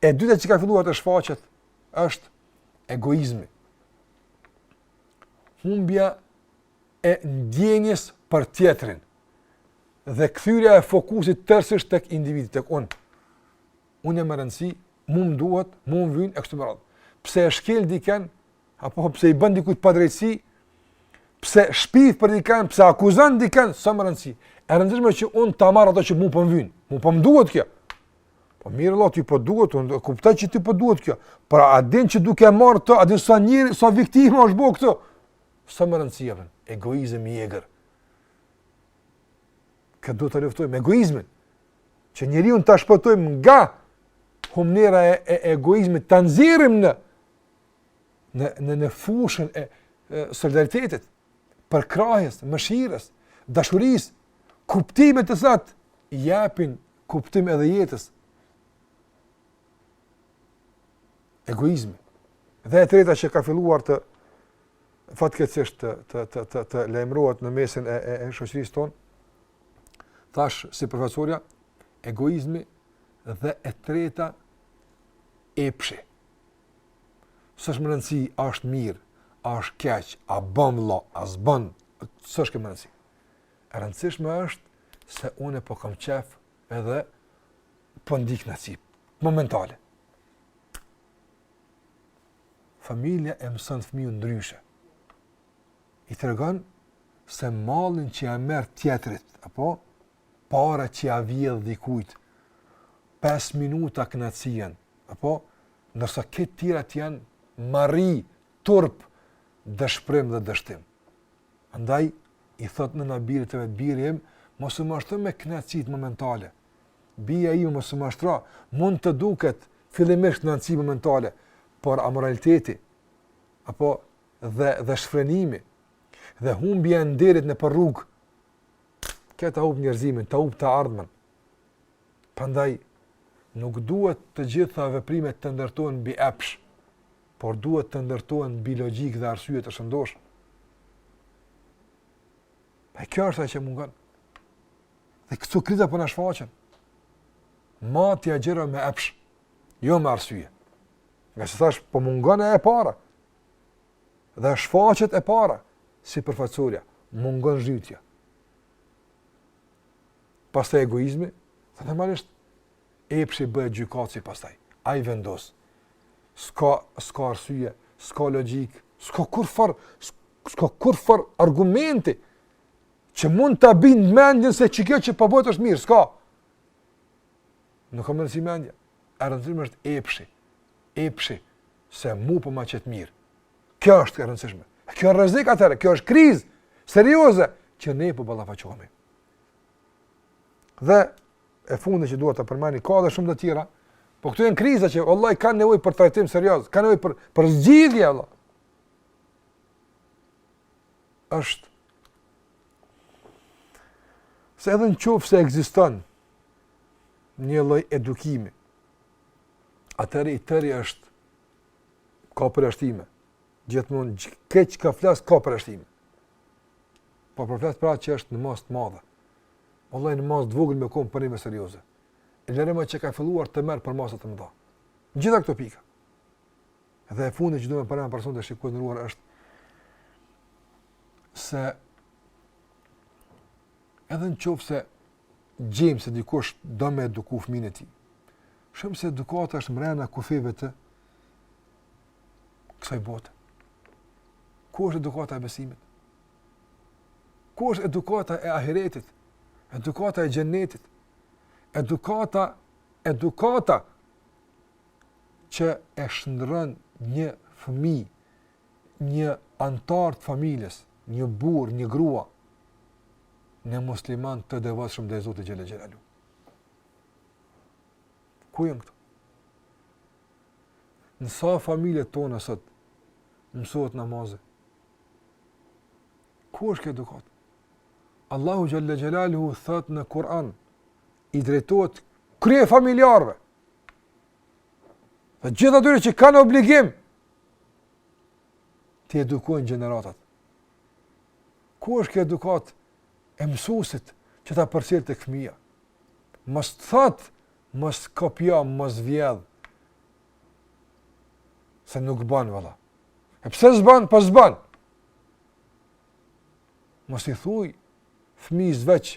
E dyta që ka filluar të shfaqet është egoizmi. Humbja e ndjenjës për tjetrin dhe kthyerja e fokusit tërsisht tek individi, tek unë. Unë jam me rëndësi, mu më duhet, mu më vyn, e kështu me radhë. Pse e shkel diken, apo pse i bën dikujt padrejtësi, pse shpif për dikën, pse akuzon dikën, s'a me rëndësi. E rëndësishme që un ta marr ato që mua po më vyn. Mu po më duhet kjo. Po mirë vlla, ty po të duhet, unë e kuptoj që ty po të duhet kjo. Por a din që duke e marr atë, a din sa njeri, sa viktima ke bo këtu? S'a me rëndësi a po egoizëm i egër. Kët duhet ta luftojmë egoizmin. Që njeriu ta shpëtojmë nga humnera e, e egoizmit, ta nxjerrim në në në në fushën e, e solidaritetit, përkrahjes, mëshirës, dashurisë, kuptime të cilat i japin kuptim edhe jetës. Egoizmi. Dhe e treta që ka filluar të fatkeqësisht të të të të, të lajmërohet në mesin e e, e shoqërisë tonë. Thash sipërfaqësorja egoizmi dhe e treta epshi. S'është me rëndësi a është mirë, a është keq, a bën vëlla, a s'bën, s'është kjo me rëndësi. E rëndësishme është se unë po kam qejf edhe po ndi knaqsi momentale. Familja e mëson fëmijën ndryshe. I tregon se mallin që ia merr tjetrit, apo, paranë që ia vjedh dikujt pesë minuta kënaqësi e, apo ndërsa këto tjerat janë marre, turp, dëshpërim dhe dështim. Andaj, i thotë nëna birit të vet biri im, mos u mashtro me kënaqësitë momentale. Bija ime mos u mashtro, mund të duket fillimisht knaqsi momentale, por amoraliteti, apo dhe, dhe shfrenimi, dhe humbja e nderit nëpër rrugë, Kjo ta hup njerëzimin, ta hup të ardhmen. Prandaj nuk duhet të gjitha veprimet të ndërtohen mbi epsh, por duhet të ndërtohen mbi logjikë dhe arsye të shëndoshë. E kjo është ajo që mungon. Dhe këto kriza po na shfaqen. Matja e gjërave me epsh, jo me arsye. Ngase thashë, po mungon e para. Dhe shfaqet e para, sipërfaqësorja, mungon zhytja. Pastaj egoizmi, dhe normalisht, epshi bëhet gjykatësi pastaj. Ai vendos. S'ka, s'ka arsye, s'ka logjikë, s'ka kurrfarë, s'ka kurrfarë argumenti që mund ta bindë mendjen se qikjo që po bëhet është mirë, s'ka. Nuk ka rëndësi mendja. E rëndësishme është epshi. Epshi se mu po ma çet mirë. Kjo është e rëndësishme. Kjo është rrezik atëherë, kjo është krizë serioze që ne po ballafaqohemi. Dhe e fundi që dua të përmendi, ka dhe shumë të tjera, po këto janë kriza që vallahi kanë nevojë për trajtim serioz, kanë nevojë për për zgjidhje vallah. Është se edhe në qoftë se ekziston një lloj edukimi, atëherë i tëri është ka përjashtime. Gjithmonë këtë që ka flas ka përjashtime. Po po flas për atë që është në masë të madhe. Vallahi në masë të vogël me kon probleme serioze. E lëre ma që ka filluar të marrë përmasa të mëdha. Gjitha këto pika. Dhe e fundi që duhet të parajmë personat e shikuar është se edhe në qoftë se gjejmë se dikush do me eduku fëmijën e tij. Shumë se edukata është mrena kufijve të kësaj bote. Ku është edukata e besimit? Ku është edukata e ahiretit? Edukata e xhenetit? Edukata, edukata që e shndërron një fëmijë, një anëtar të familjes, një burrë, një grua, në musliman të devotshëm ndaj Zotit xhele xhelaluhu. Ku janë këto? Në sa familjet tona sot mësohet namazi? Ku është kjo edukatë? Allahu xhele xhelaluhu thotë në Kur'an i drejtohet kryefamiljarëve. Dhe gjithë atyre që kanë obligim t'i edukojnë gjeneratat. Ku është kjo edukatë e mësuesit që ta përcjellë tek fëmija? Mos të thotë, mos kopjo, mos vjedh. Se nuk ban vëlla. E pse s'ban, po s'ban. Mos i thuj fëmijës veç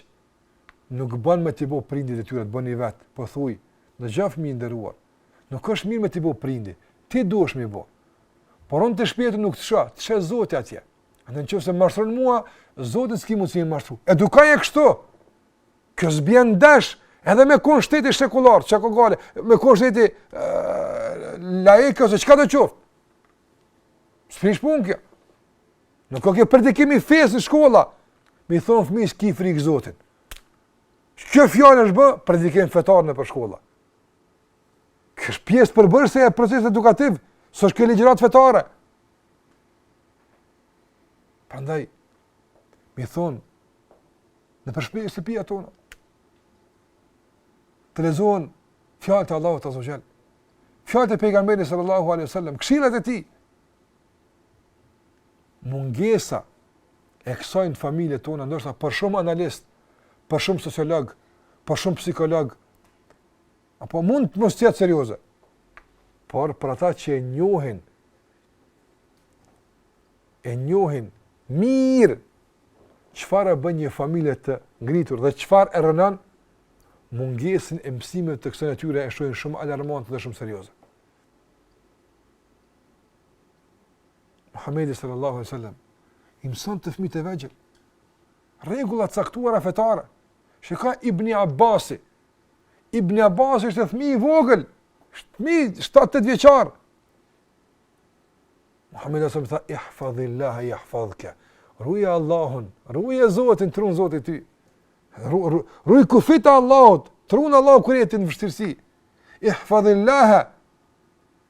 nuk ban me t'i bo prindit detyrat boni vet, po thuj, ndëgjo fëmijë i nderuar, Nuk është mirë me t'i bo prindi, ti duhesh me i bo. Por unë te shpia tu nuk të shoh, të sheh Zoti atje. Në në qoftë se mashtron mua, Zotin s'ki mundësi me mashtru. Edukoje kështu, kjo s'bjen ndesh, edhe me konë shteti shekullar, çka ka gajle, me konë shteti laik, ose çka të qoftë. S'prish punë kjo. Nuk â kjo predikim i fesë në shkolla, me i thonë fëmijës ki frikë Zotin. Kjo fjalë është bë, predikim fetar nëpër shkolla. Kjo është pjesë përbërëse e procesit edukativ, s'është kjo ligjëratë fetare. Prandaj, me thonë, nëpër shpija e shtëpia tona, të lexohen fjalët e Allahut azze ve xhel, fjalët e pejgamberit sallallahu aleyhi wa sallam, këshillat e tij, mungesa e kësaj në familjet tona, ndoshta për shumë analistë, për shumë sociologë, për shumë psikologë, A po mund të mos jetë serioze. Por për ata që e njohin e njohin mirë çfarë e bën një familje të ngritur dhe çfarë e rrënon mungesën e mësimeve të kësaj natyre e shohin shumë alarmante dhe shumë serioze. Muhamedi sallallahu alaihi wasallam i mësonte fëmijët e vegjël Rregulla të caktuara fetare. Shikoj Ibn Abbasi. Ibn Abbasi ishte fëmijë i vogël, fëmijë 7-8 vjeçar. Muhamedi alejhi selam tha ihfazillah yahfazk. Ruaj Allahun, ruaj Zotin, t'run Zoti ty. Ruaj kufijt e Allahut, t'run Allahu kur je ti n'vështirësi. Ihfazillah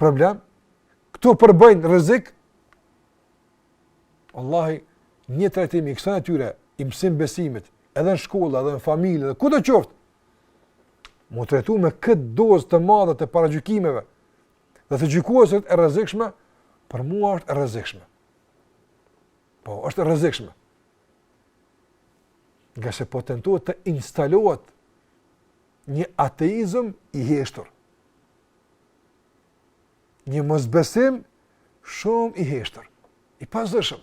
problem, këto përbëjnë rrezik. Wallahi, një trajtim i kësaj natyre, i mësim-besimit, edhe në shkollë, edhe në familje, edhe kudo qoftë. Mu trajtu me këtë dozë të madhe të paragjykimeve dhe të gjykuesh si të rrezikshme, për mua është e rrezikshme. Po, është e rrezikshme. Ngase po tentohet të instalohet një ateizëm i heshtur, një mosbesim shumë i heshtur, i pazëshëm.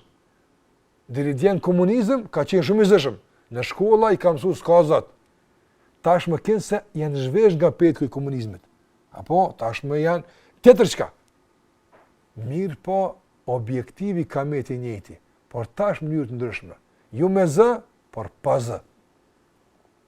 Deri dje n'komunizëm ka qenë shumë i zëshëm, në shkolla i ka msu s'ka zot. Tash meqenëse janë zhvesh nga petku i komunizmit. Apo, tashmë janë tjetër çka. Mirëpo, objektivi ka met i njëjti, por tash mënyrë t'ndryshme. Jo me zë, por pa zë.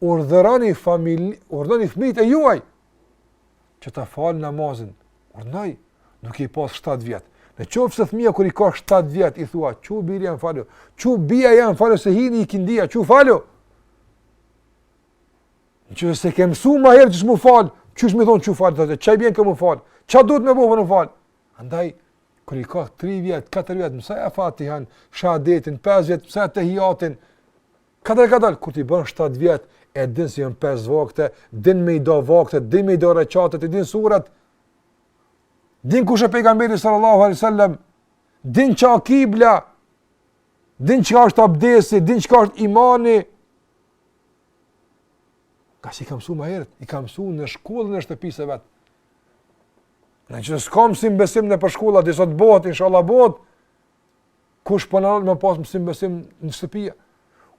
Urdhëroni fmijt, urdhëroni fëmijët e juj që ta falë namazin. Urdhëroj, duke i pas 7 vjet. Në qoftë se fëmija kur i ka 7 vjet i thua, "Çu biri jem falu, çu bija jeme falu se hini ikindia, çu falu." Në qoftë s'e ke mësuar më herët qysh m'u fal, qysh me i thon çu falu, thotë, "Çka i bjen me u fal, ça duhet me bo për m'u fal." Andaj kur i ka 3 vjet, 4 vjet, mësoja Fatihan, shahadetin, 5 vjet, mësoja tehijatin. Kadal kadal kur t'i bon 7 vjet, e din se janë 5 vakte, din ndoshta me i da vaktet, din me i da rekatet, din surat. Din kush është pejgamberi sallallahu alaihi wasallam, din çka është kibla, din çka është abdesi, din çka është imani. Ngase i ka msu ma herët, i ka msu në shkollën e shtëpisë së vet. Nëqoftëse s'ka msim-besim nëpër shkolla, derisa t'bohet, inshallah bohet, Kush po na nal me pas mësim-besim në shtëpia?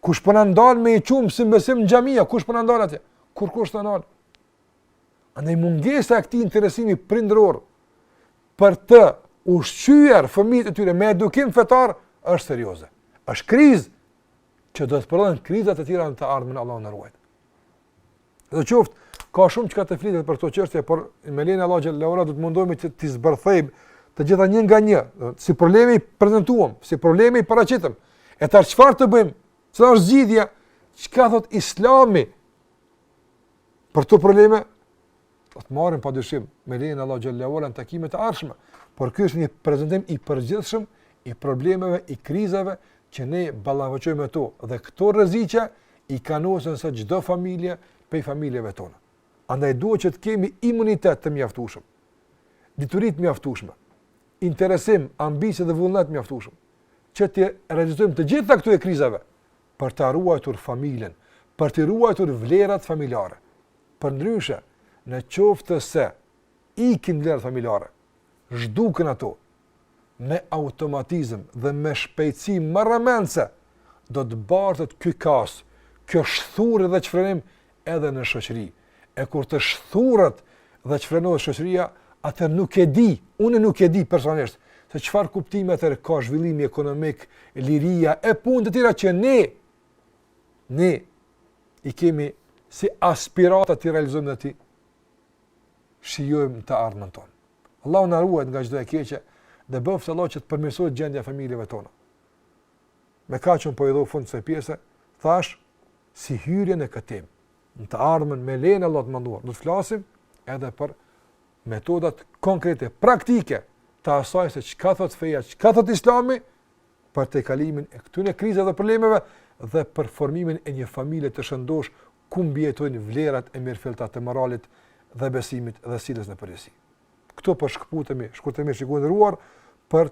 Kush po na ndal me i çu n'mësim-besim në xhamia? Kush po na ndal atje? Kurkush s't'ndal. Andaj mungesa e këtij interesimi prindëror për të ushqyer fëmijët e tyre me edukim fetar është serioze. Është krizë që do t'i prodhon krizat e tjera në të ardhmen Allahu na ruajt. Sidoqoftë, ka shumë çka të flitet për këto çështje, por me lejen e Allahut xhele ue ala do të mundohemi t'i zbërthejmë të gjitha një nga një, si problem i prezantuam, si problem i paraqitëm. E tash çfarë të bëjmë? Cila është zgjidhja? Çka thot Islami për këto probleme? Do të marrim padyshim me lejen e Allahut teala në takimet e ardhshme, por ky është një prezantim i përgjithshëm i problemeve, i krizave që ne ballafaqohemi me to dhe këto rreziqe i kanosen secilës familje prej familjeve tona. Andaj duhet që të kemi imunitet të mjaftueshëm. Dituri të mjaftueshme, interesim, ambicie dhe vullnet të mjaftueshëm që t'i realizojmë të gjitha këto krizave për ta ruajtur familjen, për t'i ruajtur vlerat familjare. Përndryshe, në qoftë se ikin vlerat familjare, zhduken ato, me automatizëm dhe me shpejtësi marramendëse, do të bartet ky kaos, kjo shthurje dhe shfrenim edhe në shoqëri. E kur të shthuret dhe shfrenohet shoqëria, atëherë nuk e di, unë nuk e di personalisht se çfarë kuptimi atëherë ka zhvillimi ekonomik, liria e punë të tjera që ne i kemi si aspirata t'i realizojmë dhe t'i shijojmë në të ardhmen tonë. Allahu na ruajt nga çdo e keqe, dhe bëftë Allahu që të përmirësohet gjendja e familjeve tona. Me kaq un po i jap fund kësaj pjese, thash si hyrje në këtë temë. Në të ardhmen me lejen e Allahut të madhëruar, do të flasim edhe për metodat konkrete, praktike të asaj se çka thot feja, çka thot Islami për tejkalimin e këtyre krizave dhe problemeve dhe për formimin e një familje të shëndosh ku mbijetojnë vlerat e mirëfillta të moralit dhe besimit dhe sjelljes në përgjithësi. Këtu po shkëputemi, shikues të nderuar për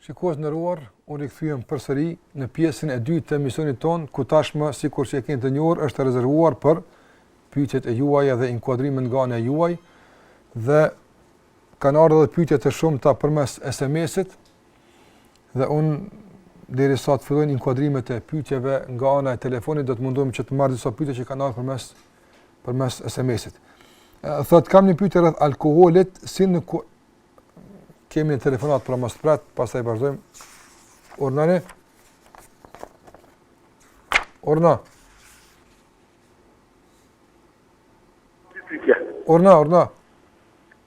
Shikues të nderuar, u rikthyem përsëri në pjesën e dytë të emisionit tonë, ku tashmë, sikurse e keni të njohur, është rezervuar për pyetjet e juaja dhe inkuadrimet nga ana juaj, dhe kanë ardhë edhe pyetje të shumta përmes SMS-it, dhe unë, derisa të fillojnë inkuadrimet e pyetjeve nga ana e telefonit, do të mundohem që t'i marr disa pyetje që kanë ardhë përmes përmes SMS-it. Thot, kam një pytje rreth alkoholit, si në ku... Kemi një telefonat pra mos të pret, pastaj vazhdojmë. Urdhnoni? Urdhno? Urdhno, urdhno?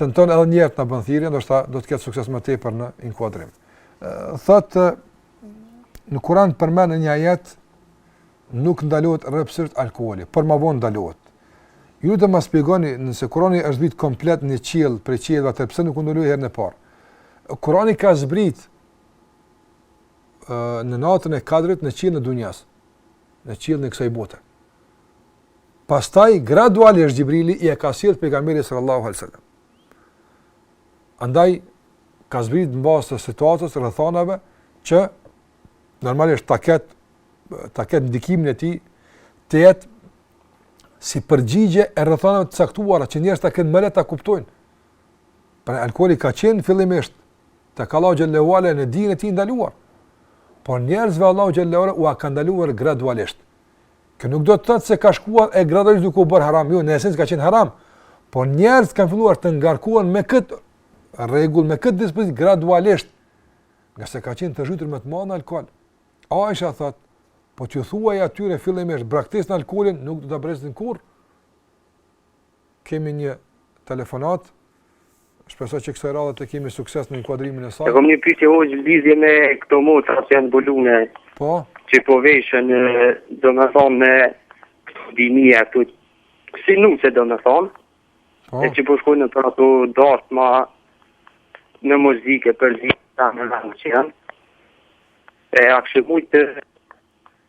tenton edhe një herë të na bën thirrje, ndoshta do të ketë sukses më tepër në inkuadrim. Thotë në Kur'an përmendet një ajet nuk ndalohet rreptësisht alkooli, por më vonë ndalohet. Ju lutem më shpjegoni nëse Kur'ani është zbrit komplet në qiell prej qiellit atëherë pse nuk ndalohet herën e parë. Kur'ani ka zbrit në natën e kadrit në qiellin e dunjasë, në qiellin e kësaj bote. Pastaj gradualisht Xhibrili ia ka sjellë pejgamberit sallallahu alaihi wasallam. Andaj ka zbritur në bazë të situatës rrethanave që normalisht ta ketë ta ketë ndikimin e tij të jetë si përgjigje e rrethanave të caktuara që njerëzit ta kenë më lehtë ta kuptojnë. Pra alkooli ka qenë fillimisht tek Allahu xhallahu ala në dinë e tij ndaluar. Por njerëzve Allahu xhallahu ala ua ka ndaluar gradualisht. Kjo nuk do të thotë se ka shkuar e gradualisht duke u bërë haram, jo jo, në esencë ka qenë haram. Por njerëzit kanë filluar të ngarkohen me kët rregull, me kët dispozit gradualisht. Ngase kanë qenë të zhytur me të madh në alkool. Aisha thot, po t'ju thuhej atyre fillimisht braktiseni alkoolin nuk do ta braktisnin kurr. Kemi një telefonat, shpresoj që kësaj radhe të kemi sukses në inkuadrimin e saj. E kom një pytje hoxhë lidhje me këto motra që janë mbulume, po? që po veshen, domethonë me dimija, të, si nuse domethonë, po? e që po shkojnë nëpër ato dasma në muzikë për zi, ta në rëndë që janë, e a kështë mujtë të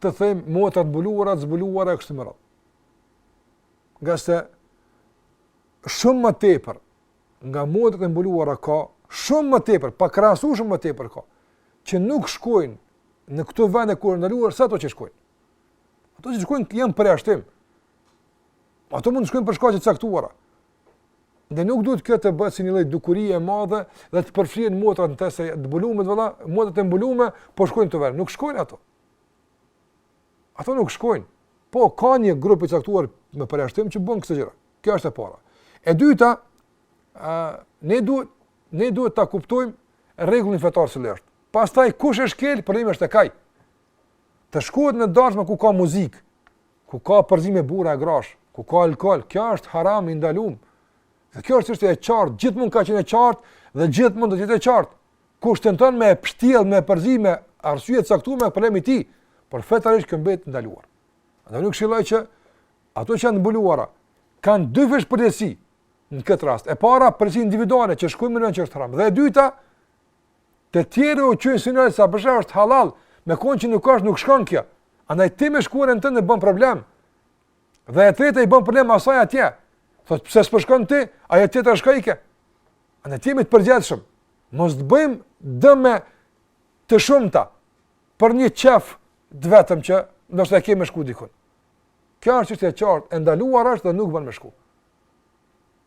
të themi motrat e mbuluara, të zbuluara e kështu me radhë. Ngase shumë më tepër nga motrat e mbuluara ka shumë më tepër, pa krahasuar shumë më tepër ka që nuk shkojnë në këto vende ku janë ndaluar se ato që shkojnë. Ato që shkojnë janë përjashtim. Ato mund të shkojnë për shkaqe të caktuara. Dhe nuk duhet kjo të bëhet si një lloj dukurie e madhe dhe të përfshihen motrat në të se të mbulumet valla, motrat e mbulume po shkojnë të verë, nuk shkojnë ato. Ato nuk shkojnë. Po ka një grup i caktuar me përjashtim që bën këtë gjë. Kjo është e para. E dyta, ë ne duhet ne duhet ta kuptojmë rregullin fetar si është. Pastaj kush e shkel, problemi është tek ai. Të shkohet në dasmë ku ka muzikë, ku ka përzierje burra e grash, ku ka alkool, kjo është haram i ndalum. Dhe kjo është çështje e qartë, gjithmonë ka qenë e qartë dhe gjithmonë do të jetë e qartë. Kush tenton me pshtjell me përzi me arsye të caktuar problemi i tij, por fetarisht kjo mbetet ndaluar. Andaj unë këshilloj që ato që janë mbuluara kanë dyfish përgjegjësi në këtë rast. E para, përgjegjësi individuale që shkojnë në çështje haram. Dhe e dyta, Të tjerëve u çojnë sinjal se paska është halal, me kon që nuk është nuk shkon kjo. Andaj ti me shkuarën tënde bën problem. Dhe e treta i bën problem asaj atje. Thot pse s'po shkon ti? Ajo tjetra shkoi kë. Andaj ti me të përgjithshëm. Mos të bëjmë dëme të shumta për një qejf të vetëm që ndoshta e kemi me shku dikun. Kjo është çështje e qartë, e ndaluar është dhe nuk bën me shku.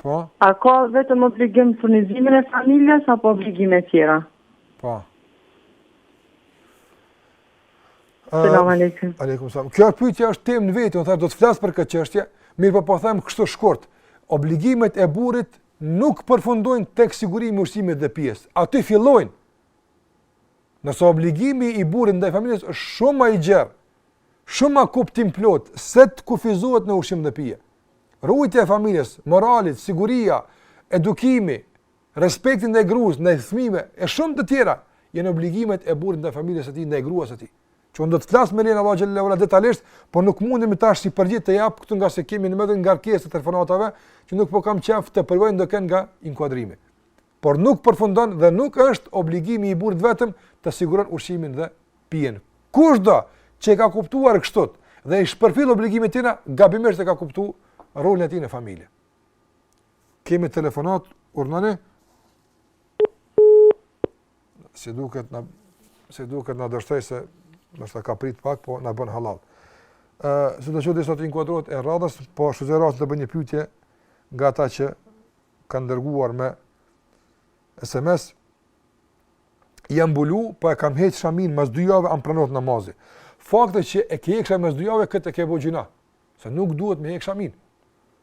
Po. A ka vetëm obligim furnizimin e familjes apo obligime tjera? Po. Selam aleikum. Aleikum selam. Kjo pyetje është temë në vetë, unë thashë do të flas për këtë çështje, mirë po po them kështu shkurt. Obligimet e burrit nuk përfundojnë tek sigurimi i ushqimit dhe pijes. Aty fillojnë. Nëse obligimi i burrit ndaj familjes është shumë më i gjerë, shumë më kuptim plot se të kufizohet në ushqim dhe pije. Ruajtja e familjes, moralit, siguria, edukimi, respekti ndaj gruas, ndaj fëmijëve e shumë të tjera janë obligimet e burrit ndaj familjes së tij, ndaj gruas së tij. Që unë do të flas me lejen e Allahut Teala detajisht, por nuk mundemi tash si përgjigje të jap këtu ngase kemi edhe ngarkesë të telefonatave, që nuk po kam qef të privoj dokënd nga inkuadrimi. por nuk përfundon dhe nuk është obligimi i burrit vetëm të siguron ushqimin dhe pijen. Kushdo që e ka kuptuar kështu dhe i shpërfill obligimet tjera, gabimisht e ka kuptuar rolin e tij në familje. Kemi telefonatë, urdhnoni. Si duket na si duket na dështoi se ndoshta ka prit pak, po na bën hallall. Ë, uh, derisa të inkuadrohet e radhës, po shfrytëzoj të bëj një pyetje nga ata që kanë dërguar me SMS, jam mbulu, po e kam hjek shaminë mas dy jave, a m'pranohet namazi. Fakti që e ke hjek mas dy jave, këtë e ke bo gjynah, se nuk duhet me hjek shaminë.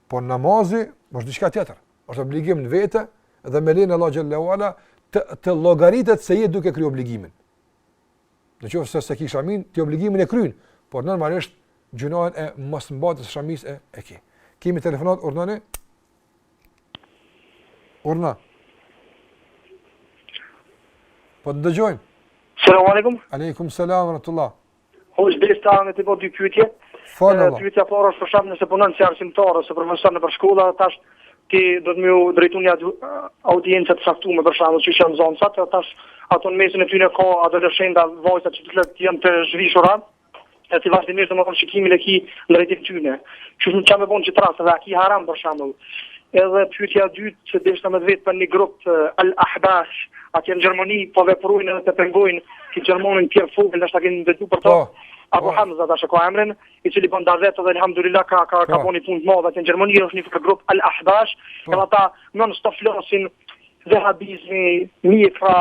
Po namazi, është diçka tjetër, është obligim në vete, dhe me lejen e Allahut Teala, të, të llogaritet se je duke kry obligimin. Në qoftë se s'e ki shaminë, ti obligimin e kryin, por normalisht, gjynahin e mosmbajtjes shamisë e, e ki. Kemi telefonatë, urdhnoni? Urdhno. Po të dëgjojmë. Selam aleikum. Aleikum selam rahmetullah. Hoxhë, deshta me t'i bo dy pyetje. Falë. Pyetja e parë është për shembull nëse punon si arsimtar ose profesor nëpër shkolla, tash ti duhet me iu drejtu një audience të caktume për shembull nxënësat tash ato në mesin e tyre ka adoleshente vajza do të thotë janë të zhvishura. e ti vazhdimisht domethënë shikimin e ki në drejtim tyne. Qysh mujsh me bo n'qit rast dhe a ki haram për shambull. Edhe pytja dytë që deshta me vetë për një grupë eh, al ahbash ata n'Gjermoni po veprujnë edhe e pengojnë qit gjermanin Pierre Vogel ndoshta keni ndëgju për to. Po. Abu po. Hamza tash ka emrin, i cili bën davet dhe alhamdulillah ka ka ka po. bën punë të madhe në Gjermani, është një grup Al Ahbash, edhe ata non stop flasin vehabizmi, një pra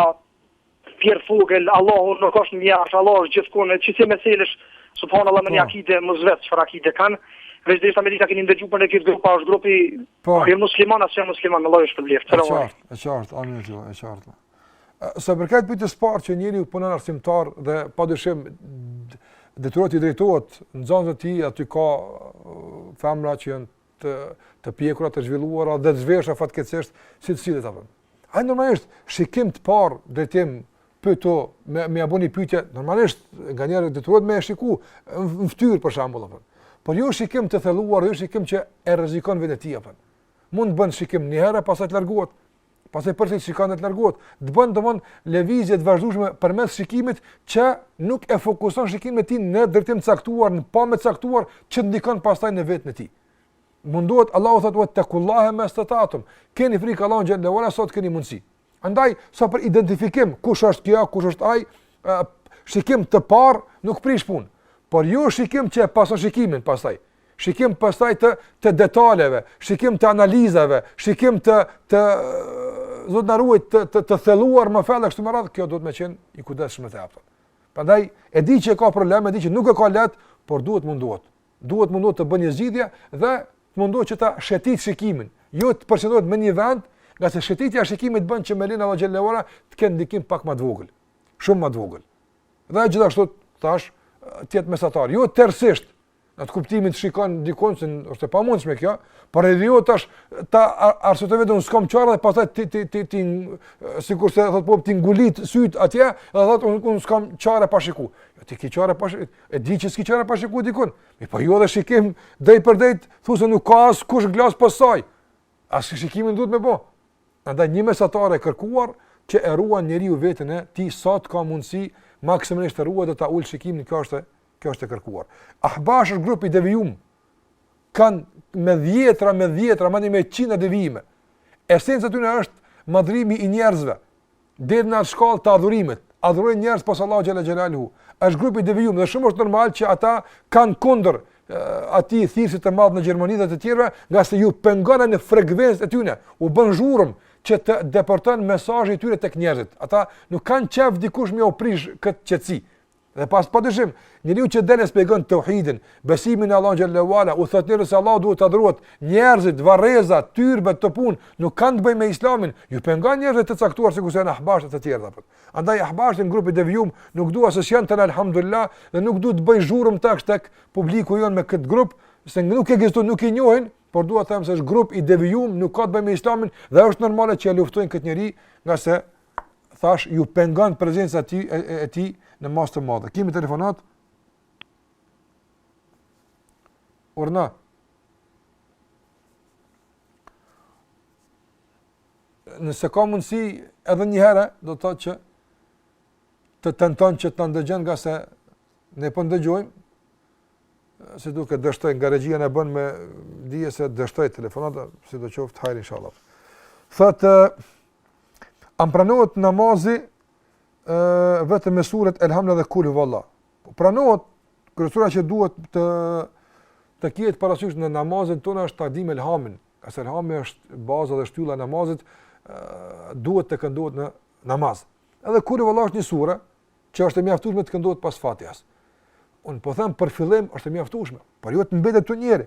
Pjer Fogel Allahu nuk është një Allah Allahu është gjithkund që si meselesh subhanallahu me një po. akide mos vet çfarë akide kanë veç dhe n'Amerikë keni ndëgju për në këtë grup është grupi jo musliman as janë musliman Allahu është shpërbleft selam e qartë e qartë amin ju e qartë sa për këtë pyetje të parë që njeriu punon arsimtar dhe padyshim detyrohet t'i drejtohet nxënësve të tij aty ka femra që janë të të pjekura të zhvilluara dhe të zhveshura fatkeqësisht si të sillet apo Ai normalisht shikim të parë drejtim pyet o me me ia bo një pyetje, normalisht nganjëherë detyrohet me shiku në fytyrë për shembull apo. Por jo shikim të thelluar, jo shikim që e rrezikon veten e tij apo. Mund të bën shikim një herë pastaj të largohet. Pastaj përsëri shikon të largohet, të bën domethën lëvizje të vazhdueshme përmes shikimit që nuk e fokuson shikimin e tij në drejtim të caktuar, në pamje të caktuar që të ndikon pastaj në veten e tij. mundohet Allahu thotë fettekullaha mastatatum. Keni frikë Allahun xhel-le ue ala sa të keni mundsi. Andaj sa për identifikim kush është kjo, kush është ai, shikim të parë nuk prish punë, por jo shikim që e pason shikimin pastaj. Shikim pastaj të të detaleve, shikim të analizave, shikim të të Zot na ruaj të të të thelluar me një fjalë e kështu me radhë, kjo duhet me qen i kujdesshëm të hapta. Prandaj e di që ka probleme, e di që nuk e ka lehtë, por duhet të mundohet. Duhet të mundohet të bëjë një zgjidhje dhe të mundohet që ta shëtit shikimin, jo të përqendrohet në një vend, ngase shëtitja e shikimit bën që me lejen e Allahut xhel-le ue ala të ketë ndikim pak më të vogël, shumë më të vogël. Dhe gjithashtu thash të jetë mesatar, jo tërësisht, në atë kuptimin të mos shikon dikon se është e pamundshme kjo, por edhe jo tash ta arsyeton veten unë s'kam çfarë dhe pastaj ti ti ti ti sikurse thot po ti ngulit syt atje dhe thot unë unë s'kam çfarë pa shiku. Jo ti ke çfarë pa shiku. E di që s'ki çare pa shiku dikun. Mirëpo jo edhe shikim drejt për drejt, thu se nuk ka askush në klasë pos saj. As shikimin duhet me bo. Andaj një mesatare e kërkuar që e ruan njeriu veten e tij sa të ka mundësi maksimalisht të ruan dhe ta ul shikimin kjo është, kjo është e kërkuar. Ahbash është grup i devijum, kanë me dhjetra, me dhjetra, madje me qina devijime. Esenca e tyne është madrimi i njerëzve, Deri në atë shkallë të adhurimit, adhurojnë njerëz pos Allahut xhalla xhelaluhu. Është grup i devijum dhe shumë është normal që ata kanë kundër atij thirrësit të madh në Gjermani dhe të tjerëve, ngase ju pengon në frekuencën e tyne, u bën zhurmë që të depërton mesazhi e tyre tek njerëzit. Ata nuk kanë qef dikush me ua prish këtë qetësi. Dhe pa pa dyshim, njeriu që del e shpjegon tauhidin, besimin në Allahun xhalla ue ala, u thotë njerëzve se Allahu duhet të adhurohet, njerëzit varrezat, tyrbet këto punë nuk kanë të bëjnë me Islamin, ju pengon njerëz të caktuar sikur janë ahbash e të tjerë apo. Andaj ahbash janë grup i devijum nuk dua se s'janë te ne alhamdulillah dhe nuk duhet të bëj zhurmë tash tek publiku jon me këtë grup, se nuk ekziston, nuk e njohim, por dua të them se është grup i devijum, nuk ka të bëjë me Islamin dhe është normale që e luftojnë këtë njeri, ngase thash ju pengon prezenca e tij e, e, e ti në masë të madhe. Kemi telefonat? Urnoni. Nëse ka mundësi edhe një herë, do të thotë që të tenton që të na dëgjon ngase ne po ndëgjojmë se duket dështoi nga regjia na bën me dije se dështoi telefonata, sido qoftë, hajr inshallah. Thotë, A m'pranohet namazi ë vetëm me suret Elham dhe Kul huwallah. Po pranohet kryesorja që duhet ta kemi parasysh në namazin tonë është tadim Elhamin. Ngase Elhami është baza dhe shtylla e namazit, ë duhet të këndohet në namaz. Edhe Kul huwallah është një sure që është e mjaftueshme të këndohet pas Fatihas. Un po them për fillim është e mjaftueshme, por jo të mbetet te njëri.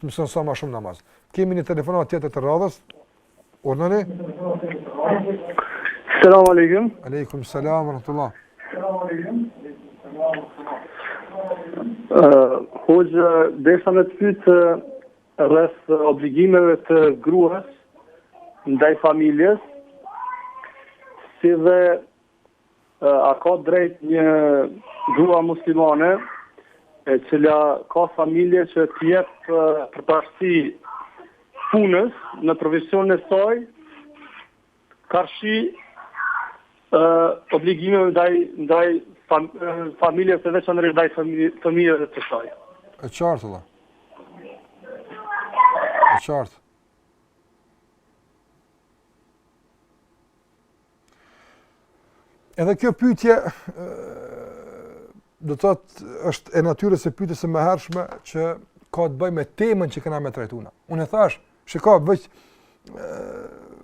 Të mësojë sa më shumë namaz. Kemi një telefonatë tjetër të radhës. Urnoni. Selam aleikum. Aleikum selam rahmatullah. Selam aleikum. Uh, Hoxhë, desha me të pytë rreth obligimeve të gruas ndaj familjes, si dhe A ka drejt një grua muslimane e cila ka familje që t'i jep përparësi punës në profesionin e saj karshi obligimeve ndaj ndaj familjes së veçanërisht ndaj fëmijëve të saj. E qartë valla. E qartë. Edhe kjo pyetje do të thotë është e natyrës së pyetjes së mëhershme që ka të bëjë me temën që kemi me trajtuar. Unë thash, shiko veç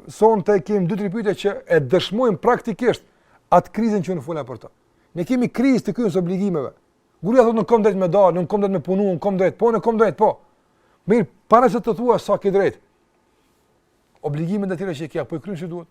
sonte kemi dy tri pyetje që e dëshmojnë praktikisht atë krizën që unë fola për të. Ne kemi krizë të këtyre obligimeve. Gruaja thotë nuk kam drejt me dal, nuk kam drejt me punu, nuk kam drejt, po nuk kam drejt, po. Mir, para se të thua s'kam drejt. Obligimet e tjera që ke a po i kryen si duhet.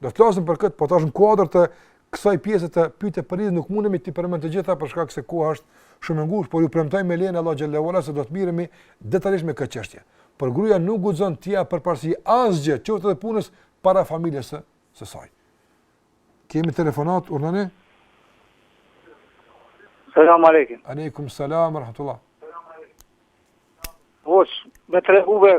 Do të flasim për këtë, po tash në kuadër të kësaj pjese të pyetjes përgjigje nuk mundemi t'i përmend të gjitha për shkak se koha është shumë e ngushtë, por ju premtoj me lejen e Allahut teala se do të miremi detajisht me këtë çështje. Por gruaja nuk guxon t'i jap përparësi asgjë, qoftë edhe punës para familjes së, së saj. Kemi telefonat urnoni? Selam aleikum. Aleikum selam rahmatullah. Hoxhë, me tre huve,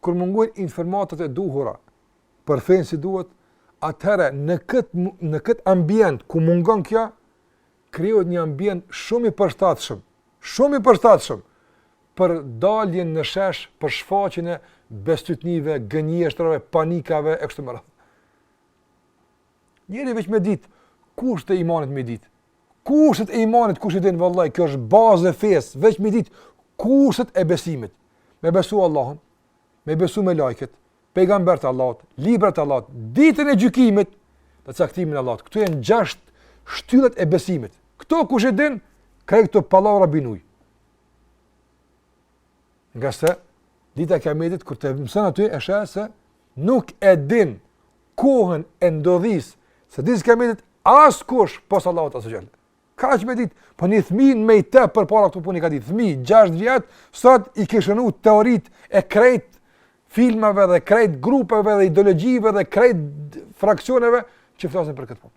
kur mungojnë informatat e duhura për fenë si duhet, atëherë në këtë në këtë ambient ku mungon kjo, krijohet një ambient shumë i përshtatshëm, shumë i përshtatshëm për daljen në shesh për shfaqjen e bestytnive, gënjeshtrave, panikave e kështu me radhë. Njeri veç me ditë, kushtet e imanit me i ditë, kushtet e imanit kush i din vallahi kjo është bazë e fesë veç me ditë kushtet e besimit me besu Allahun me besu melajket pejgamberët e Allahut librat e Allahut ditën e gjykimit dhe caktimin e Allahut këto janë gjashtë shtyllat e besimit këto kush i din krejt këto pallavra bijn n'ujë Ngase dita e kiametit kur të mëson aty e sheh se nuk e din kohën e ndodhisë së ditës kiametit askush pos Allahut azze ve xhel. Kaq me ditë, po një fëmijë n'mejtep përpara këtë punë e ka ditë, fëmi, 6 vjet, sot i kish rrënu teoritë e krejt filmave dhe krejt grupeve dhe ideologjive dhe krejt fraksioneve që flasin për këtë punë.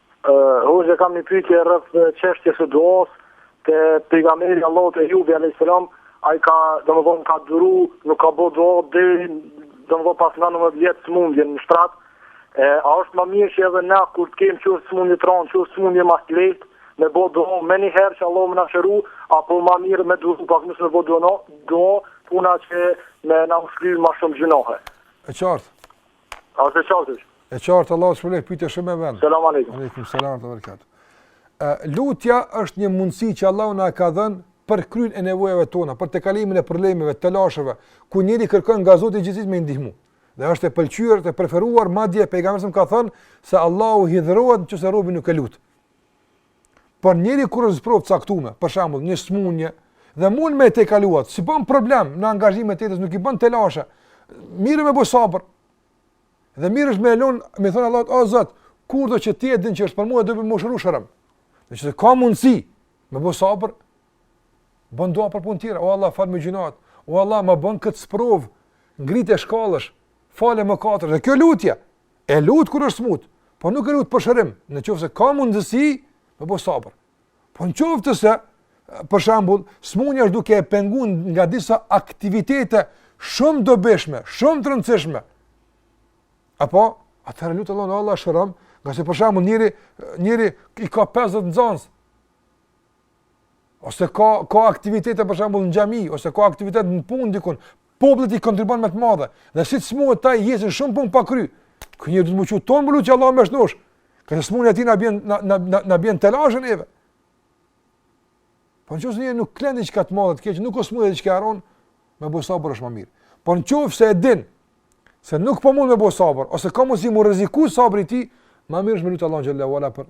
Hoxhë kam një pyetje rreth çështjes së duas te pejgamberi i Allahut Ejubi alejhi selam ai ka domethënë ka duru nuk ka bë dua deri domethënë pas 19 vjet smundje në shtrat e a është më mirë që edhe na kur të kemi çfarë smundje të rëndë çfarë smundje më të lehtë me bë dua menjëherë që Allahu me na shëru apo më mirë me duru pak më shumë me bë dua dua puna që me na u shly më shumë gjynahe e qartë A është e qartë është? E qartë, Allahu të shpërbleftë, pyetje shumë me vend. Selam aleikum. Aleikum, selam ve berekatuh. Lutja është një mundësi që Allahu na ka dhënë për kryerjen e nevojeve tona, për tejkalimin e problemeve, telasheve, ku njeri kërkon nga Zoti i gjithësisë me i ndihmu. Dhe është e pëlqyer, e preferuar, madje, pejgamberi alejhi selam ka thënë, se Allahu hidhërohet në qoftë se robi nuk e lutë. Por njeri kur është në sprovë të caktuar, për shembull, një smunje dhe mund me e tejkalu atë, s'i bën problem në angazhime të tjera, nuk i bën telashe. Mirë me bo sabër. Dhe mirë është me e lën, me thon Allahu, o Zot, kurdo që ti e din që është për mua do të më shërosh, shërom. Në qoftë se ka mundsi me bo sabër. Bën dua për punë tjera, o Allah, falmi gjynahet. O Allah, ma bën këtë sprovë, ngritje shkallësh, falje mëkatesh. Dhe kjo lutje, E lut kur është smut, po nuk e lut për shërim, në qoftë se ka mundësi, me bo sabër. Po në qoftë se për shembull, smunja është duke e penguar nga disa aktivitete shumë të dobishme, shumë të rëndësishme. Apo atëherë lut Allahun o Allah shërom, ngase për shembull njeri njeri i ka 50 nxënës. Ose ka ka aktivitete për shembull në xhami, ose ka aktivitet në punë diku. Populli i kontribuon me të madhe. Dhe si të smuhet taj jesin shumë punë pa kry. Ky njeri duhet me u mundu tan me lut që Allah me shnosh. Ka se smundja e tij na bjen na na na, na bjen telashe neve. Po nëse nji nuk len diçka të madhe të keq, nuk o smuhet diçka ma ran, me bo sabër është më mirë. Po nëse e din se nuk po mund me bo sabër ose ka mundësi m'u rreziku sabri i tij, më mirë është me lut Allah xhel-le ue ala për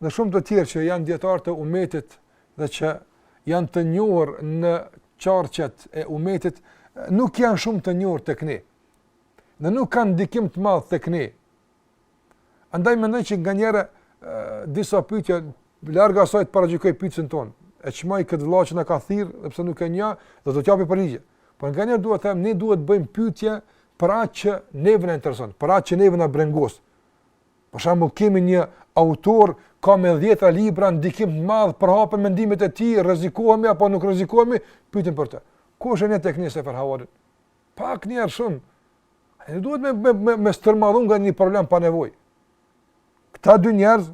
dhe shumë të tjerë që janë dijetarë të umetit dhe që janë të njohur në qarqet e umetit, nuk janë shumë të njohur tek ne. Dhe nuk kanë ndikim të madh tek ne. Andaj mendoj që nganjëherë disa pyetje larg asaj të paragjykoj pyetësin tonë. E çmoj këtë vëlla që na ka thirr, sepse nuk e njoh, do t'i jap përgjigje. Por nganjëherë duhet të them, ne duhet të bëjmë pyetje për atë që neve na intereson, për atë që neve na brengos. Për shembull, kemi një autor ka me dhjetra libra ndikim të madh përhapen mendimet e tij, rrezikohemi apo nuk rrezikohemi, pyetim për të. Kush e njeh tek ne Sefer Havalin? Pak njerëz shumë. Nuk duhet me me me, me stërmadhu nga një problem pa nevojë. Këta dy njerëz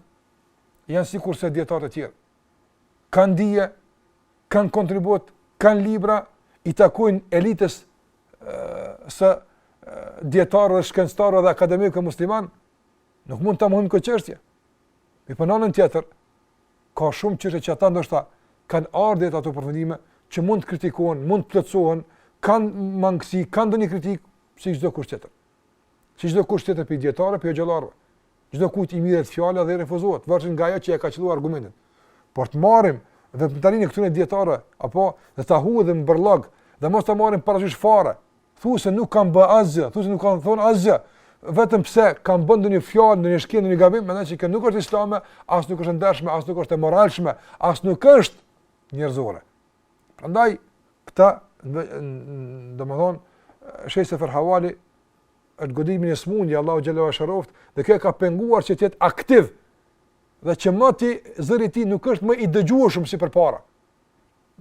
janë sikurse dijetarët e tjerë. kanë dije, kanë kontribut, kanë libra, i takojnë elitës së dijetarëve, shkencëtarëve dhe akademikëve muslimanë, nuk mund ta mohojmë këtë çështje. Mirëpo në anën tjetër, ka shumë çështje që ata ndoshta kanë ardh te ato përfundime, që mund të kritikohen, mund të plotësohen, kanë mangësi, kanë ndonjë kritikë, si çdokush tjetër. Si çdokush tjetër prej dijetarëve, prej hoxhallarëve. Çdokujt i mirret fjala dhe i refuzohet, varet nga ajo që e ka qelluar argumentin. Por të marrim veprën e këtyre dijetarëve apo dhe ta hudhim në bërllog dhe mos ta marrim parasysh fare. Thua se nuk kanë bë asgjë, thua se nuk kanë thon asgjë. Vetëm pse kanë bën ndonjë fjalë, ndonjë shkrim, ndonjë gabim, mendoj se kjo nuk është islame, as nuk është e ndershme, as nuk është e moralshme, as nuk është njerëzore. Prandaj këta domethën Shejh Sefer Havali është godit me një smundje Allahu xhel-le e shëroftë dhe kjo e ka penguar që të jetë aktiv dhe që më ti zëri i tij nuk është më i dëgjueshëm si përpara.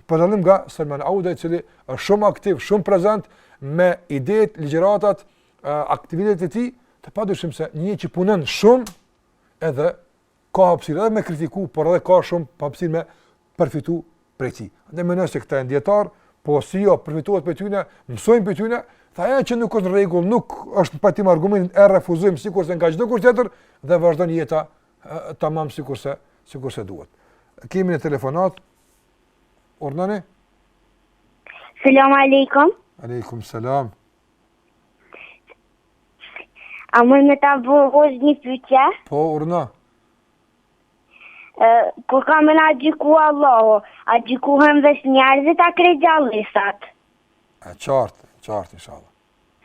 Për dallim nga Salman Auda i cili është shumë aktiv, shumë prezent me idetë, ligjëratat, aktivitetet e tij, dhe padyshim se një që punon shumë edhe ka hapësirë edhe me kritiku, por edhe ka shumë hapësirë me përfitu prej tij. Dhe mendoj se këta janë dijetarë, po si jo përfitohet prej tyre, mësojmë prej tyre, dhe ajo që nuk është në rregull, nuk është në pajtim me argumentin e refuzojmë sikurse nga çdokush tjetër dhe vazhdon jeta tamam sikurse sikurse duhet. Kemi një telefonatë. Urdhnoni. Selam aleikum. Aleikum selam. A mun me ta bo hoxhë një pytje? Po, urdhno. Kur ka me na gjyku Allahu, a gjykohen veç njerëzit a krejt gjallesat? E qartë, e qartë, inshallah.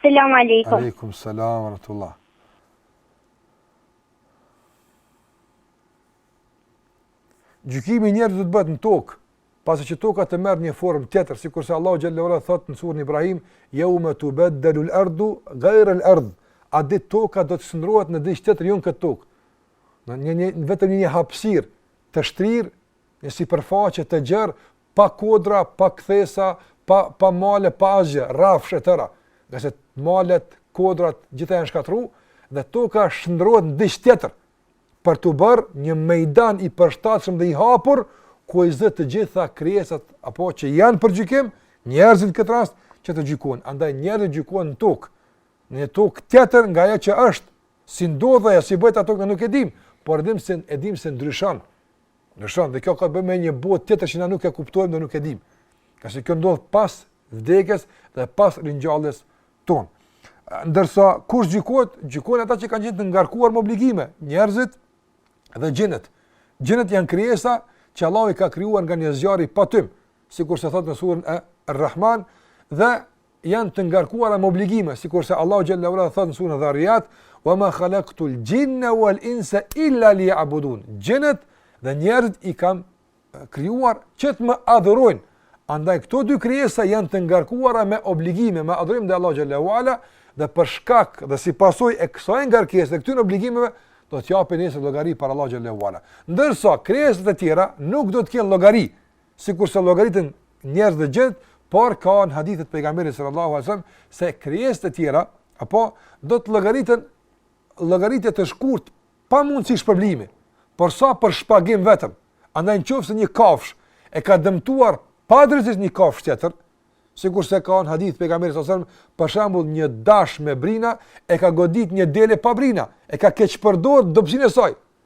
Selam aleikum. Aleikum selam, rahmetullah. Gjykimi i njerëzve do t'bëhet në tokë, pasi që toka do të merr një formë tjetër, sikurse Allahu xhelle ue ala thotë në surën Ibrahim, "Yawma tubaddalu al-ardu ghayra al-ard", atë ditë toka do të shndrohet në diç tjetër, jo në këtë tokë. Në një, një vetëm një, një hapësirë të shtrirë, një sipërfaqe të gjerë, pa kodra, pa kthesa, pa pa male, pa asgjë, rrafsh e tëra. Ngase malet, kodrat gjithë janë shkatërruar dhe toka shndrohet në diç tjetër, për t'u bërë një mejdan i përshtatshëm dhe i hapur, ku i zë të gjitha krijesat, apo që janë për gjykim, njerëzit këtë rast, që të gjykohen. Andaj njerëzit gjykohen në tokë, në një tokë tjetër nga ajo që është, si ndodh ajo, si bëhet ato ne nuk e dimë, por e dimë se e dimë se ndryshon. Ndryshon dhe kjo ka të bëjë me një botë tjetër që na nuk e kuptojmë dhe nuk e dimë. Ngase kjo ndodh pas vdekjes dhe pas ringjalljes tonë. Ndërsa kush gjykohet, gjykohen ata që kanë qenë të ngarkuar me obligime, njerëzit dhe xhinët. Xhinët janë krijesa që Allahu i ka krijuar nga një zjarr i pa tym, sikurse thotë në surën e Rahman dhe janë të ngarkuara me obligime, sikurse Allahu xhelle ue ala thotë në surën Dhariyat, "Wa ma khalaqtu al-jinna wal-insa illa liya'budun." Xhinët dhe njerëzit i kam krijuar që të më adhurojnë. Andaj këto dy krijesa janë të ngarkuara me obligime, me adhurim ndaj Allahut xhelle ue ala dhe për shkak dhe si pasojë e kësaj ngarkese dhe këtyre obligimeve do të japin nesër llogari para Allahut xhelle ue ala. Ndërsa krijesat e tjera nuk do të kenë llogari, sikurse llogariten njerëzit dhe xhinët, por ka në hadithe të pejgamberit sallallahu alajhi wasallam se krijesat e tjera apo do të llogariten llogaritje të shkurtë pa mundësi shpërblimi, por sa për shpagim vetëm. Andaj në qoftë se një kafshë e ka dëmtuar padrejtësisht një kafshë tjetër, sikurse ka në hadith të pejgamberit alejhi selam, për shembull një dash me brina e ka godit një dele pa brina, e ka keqpërdor dobësinë e saj,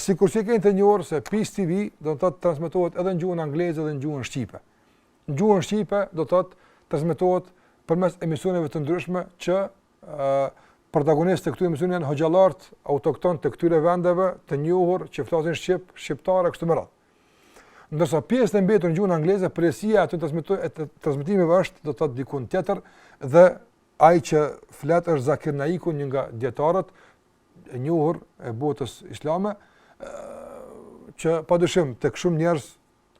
Sikur që e keni të njohur se Peace TV do të thotë transmetohet edhe në gjuhën angleze dhe në gjuhën shqipe. Në gjuhën shqipe do të thotë transmetohet përmes emisioneve të ndryshme që ë protagonistë të këtyre emisioneve janë hoxhallarët autoktonë të këtyre vendeve të njohur që flasin shqip, shqiptarë kështu me radhë. Ndërsa pjesa e mbetur në gjuhën angleze, pjesa e atyre transmeto e transmetimeve është do të thotë diku tjetër dhe ai që flet është Zakir Naiku, një nga dietarët e njohur e botës islame, që padyshim tek shumë njerëz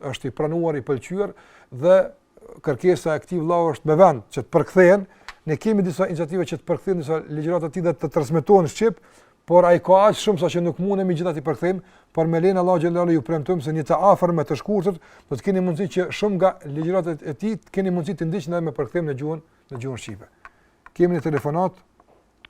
është i pranuar, i pëlqyer, dhe kërkesa e këtij vllau është me vend që të përkthehen, ne kemi disa iniciative që të përkthehen disa ligjërat të tij dhe të transmetohen në shqip, por ai ka aq shumë saqë nuk munemi gjitha t'i përkthejmë, por me lejen e Allahut xhelalu ju premtojmë se një të afërme të shkurtër, do të keni mundësi që shumë nga ligjërat e tij të keni mundësi t'i ndiqni edhe me përkthim në gjuhën, në gjuhën shqipe. Kemi një telefonat,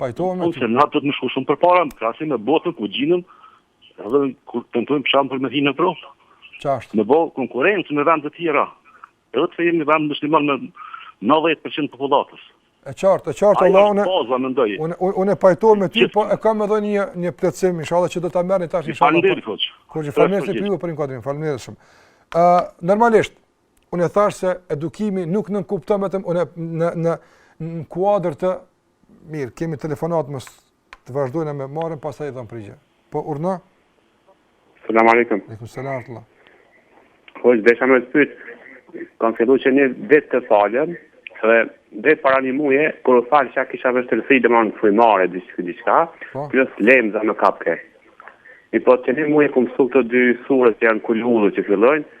Pajtohem me ty. Ose na duhet me shku shumë përpara, krahasim me botën ku gjinemi, edhe kur tentojmë për shembull me hi në Evropë. Çfarë? Me bë konkurrencë me vende të tjera. Edhe pse jemi vend musliman me 90% të popullatës. E qartë, e qartë Allahu ne. Poza mendoj. Unë unë unë pajtohem me ty, po e kam edhe një një plotësim inshallah që do ta merrni tash inshallah. Faleminderit hoxhë. Kur ju faleminderit ju për inkuadrimin, faleminderit shumë. Ë normalisht, Unë thash se edukimi nuk nënkupton vetëm unë në në në kuadër të mirë, kemi telefonat mos të vazhdojmë, e marrim pastaj i dhëm përgjigje. Po urdhno. Selam aleikum. Aleikum selam rahmetullah. Po hoxhë, desha me të pyet. Kam filluar që një vit të falem, dhe dhe para një muji, kur u falsha e kisha vështirë të lëfri, dhe më në frymëmarrje, dhe që këtë çka, po. plus lemza më kapke. I po që një muj, kom mësu këto dy sure që janë Kul eudhu që fillojnë,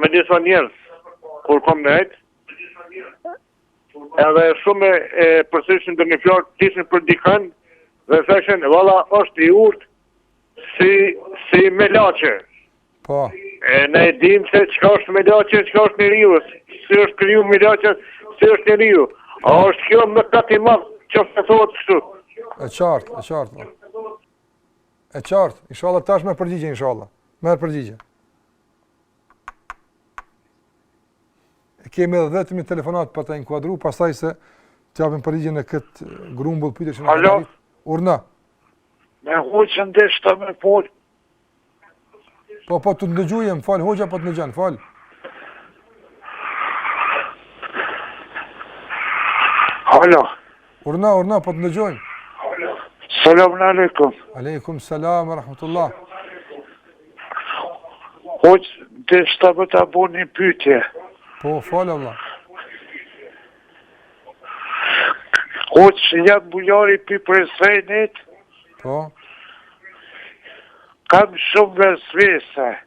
Me disa njerëz, kur kom nejt, edhe shumë e përsërishin dhe një fjalë, flitshin për dikën, dhe thojshin, valla, është i urtë si, si melaqe. Po. E ne e dim se çka është melaqe, çka është njeriu, si është kriju melaqe, si është njeriu. A është kjo mëkat i madh, që se thotë kështu. E qartë, e qartë. Po. E qartë, inshallah tash me përgjigje, inshallah. Me përgjigje. E kemi edhe vetëm një telefonat për ta inkuadru, pastaj se të japim përgjigje në këtë grumbull pyetjesh që na kanë arritë. Urdhno. Me hoxhën deshta me fol. Po, po, të ndëgjojmë, fol, hoxha po të ndëgjon, fol. Alo. Urdhno, urdhno, po të ndëgjojmë. Selamu alejkum. Alejkum selam wa rahmetullah. Hoxhë, deshta me ta bo një pytje. Po, falë, Allah. Hoxhë, jam bujari për prezenit. Po. Kam shumë vesvese. Po.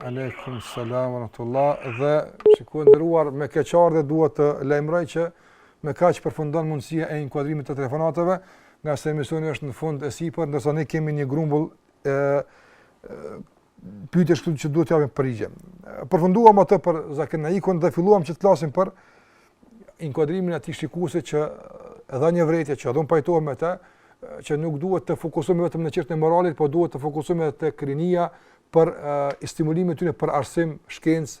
Alejkum selam wa rahmetullah dhe shikues i nderuar me keqardhje dua të lajmëroj që me kaq përfundon mundësia e inkuadrimit të telefonatave, ngase emisioni është në fund e sipër, ndërsa ne kemi një grumbull e, pyetjesh këtu që duhet të japim përgjigje. Përfunduam atë për Zakir Naikun dhe filluam që të flasim për inkuadrimin e atij shikuesit që dha një vërejtje që do të pajtohem me të, që nuk duhet të fokusohemi vetëm në çështën e moralit, por duhet të fokusohemi edhe tek rinia, për stimulimin e tyre për arsim, shkencë,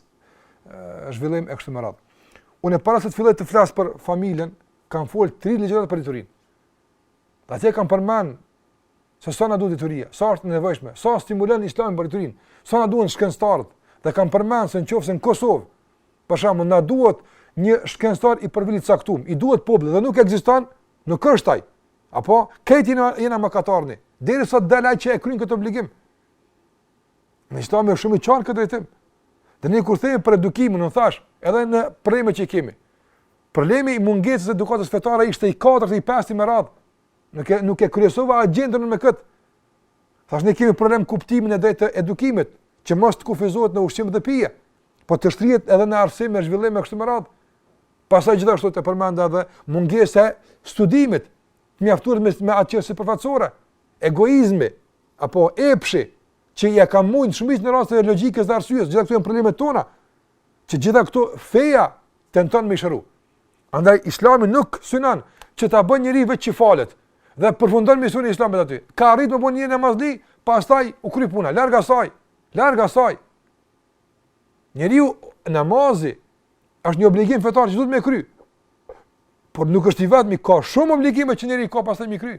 zhvillim e kështu me radhë. Unë para se të filloj të flas për familjen, kam fol tri ligjërata për diturinë. Dhe atje kam përmend se sa na duhet dituria, sa është e nevojshme, sa stimulon Islami për diturinë, sa na duhen shkencëtarët. Dhe kam përmend se nëse në Kosovë, për shembull, na duhet një shkencëtar i profilit caktuar, i duhet popullit dhe nuk ekziston, nuk është ai. Krejt na jena mëkatarë. Derisa të dalë që e kryen këtë obligim. Në islam është shumë i qartë në këtë drejtim. Dhe ne kur themi për edukimin, unë thash, edhe në problemet që kemi. Problemi i mungesës së edukatës fetare ishte i katërti e i pesti me radhë. Nuk e nuk e kryesova agjendën me kët. Thash ne kemi problem kuptimin e drejtë të edukimit, që mos të kufizohet në ushqim dhe pije, po të shtrihet edhe në arsim e zhvillim e kështu me radhë. Pastaj gjithashtu e përmenda edhe mungesën e studimit, të mjaftuarit me atë që është sipërfaqësore, egoizmi, apo epshi që ia ka mujt në shumicën e rasteve logjikës dhe arsyes, gjitha këto janë problemet tona. Që gjitha këto feja tenton me shëru. Andaj Islami nuk synon që ta bën njeriun vetëm që falet dhe përfundon misioni i Islamit aty. Ka arrit të bën një namazli, pastaj u kry puna, larg asaj, larg asaj. Njeriu namazi është një obligim fetar që duhet me kry. Por nuk është i vetmi, ka shumë obligime që njeriu ka pastaj me kry.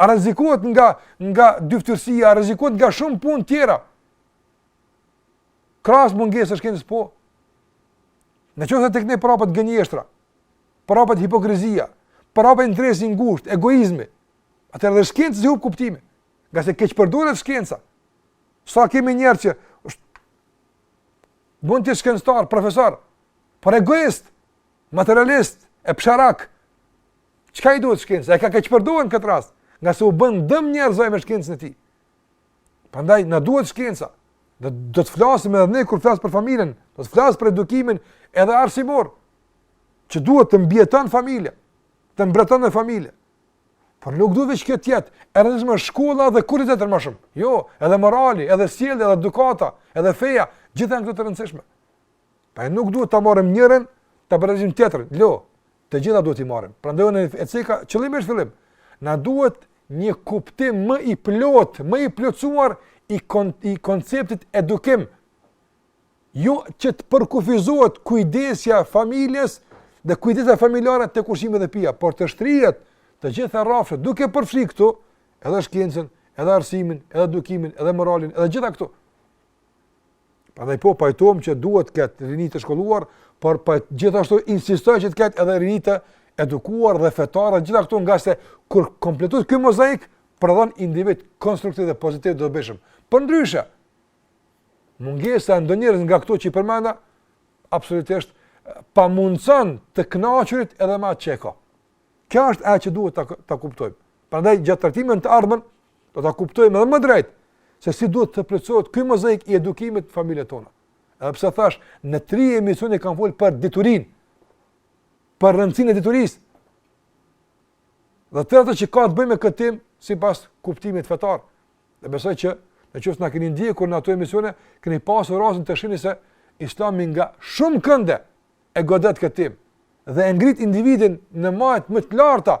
A rrezikohet nga nga dyftyrësia, a rrezikohet nga shumë punë tjera? Krahas mungesës së shkencës po. Në qoftë se tek ne përhapet gënjeshtra, përhapet hipokrizia, përhapet interesi i ngushtë, egoizmi. Atëherë edhe shkencës i hup kuptimi. Ngase keqpërdoret shkenca. Sa kemi njerëz që mund të jetë shkencëtar, profesor, por egoist, materialist, epsharak, Çka i duhet shkencës? E ka keqpërdorur këtë rast, ngase u bën dëm njerëzve me shkencën e tij. Prandaj na duhet shkenca. Do do të flasim edhe ne kur flas për familjen, do të flas për edukimin edhe arsimin që duhet të mbretëron familja, të mbretëron në familje. Por nuk duhet vetëm kjo të jetë e rëndësishme, shkolla dhe kurgjë tjetër më shumë. Jo, edhe morali, edhe sjellja, edhe edukata, edhe feja, gjithë janë këto të rëndësishme. Pra nuk duhet ta marrim njërën, ta braktisim tjetrën. Jo, të gjitha duhet i marrim. Prandaj unë e ceka qëllimisht në fillim. Na duhet një kuptim më i plotë, më i plotësuar i, kon, i konceptit edukim. Jo që të përkufizohet kujdesi i familjes dhe kujdesi familjar te ushqimi dhe pija, por të shtrihet në të gjitha rrafshet duke përfshi këtu edhe shkencën, edhe arsimin, edhe edukimin, edhe moralin, edhe gjitha këto. Prandaj po pajtohem që duhet të ketë rini të shkolluar, por po gjithashtu insistoj që të ketë edhe rini të edukuar dhe fetare dhe gjitha këto ngase kur kompletohet ky mozaik prodhon individ konstruktiv dhe pozitiv të dobishëm. Përndryshe, mungesa e ndonjërës nga këto që i përmenda, absolutisht pamundëson të kënaqurit edhe me të. Kjo është e që duhet ta kuptojmë. Prandaj, gjatë trajtimit në të ardhmen, Do ta kuptojmë edhe më drejt se si duhet të plotësohet ky mozaik i edukimit në familjet tona. Edhe pse thashë, në tri emisione kam folur për diturinë, për rëndësinë e diturisë. Dhe gjithë ato që ka të bëjë me këtë temë, sipas kuptimit fetar. Dhe besoj që në qoftë se na keni ndjekur në ato emisione, keni pasur rastin të shihni se islami nga shumë kënde e godet këtë temë. Dhe e ngrit individin në majat më të larta,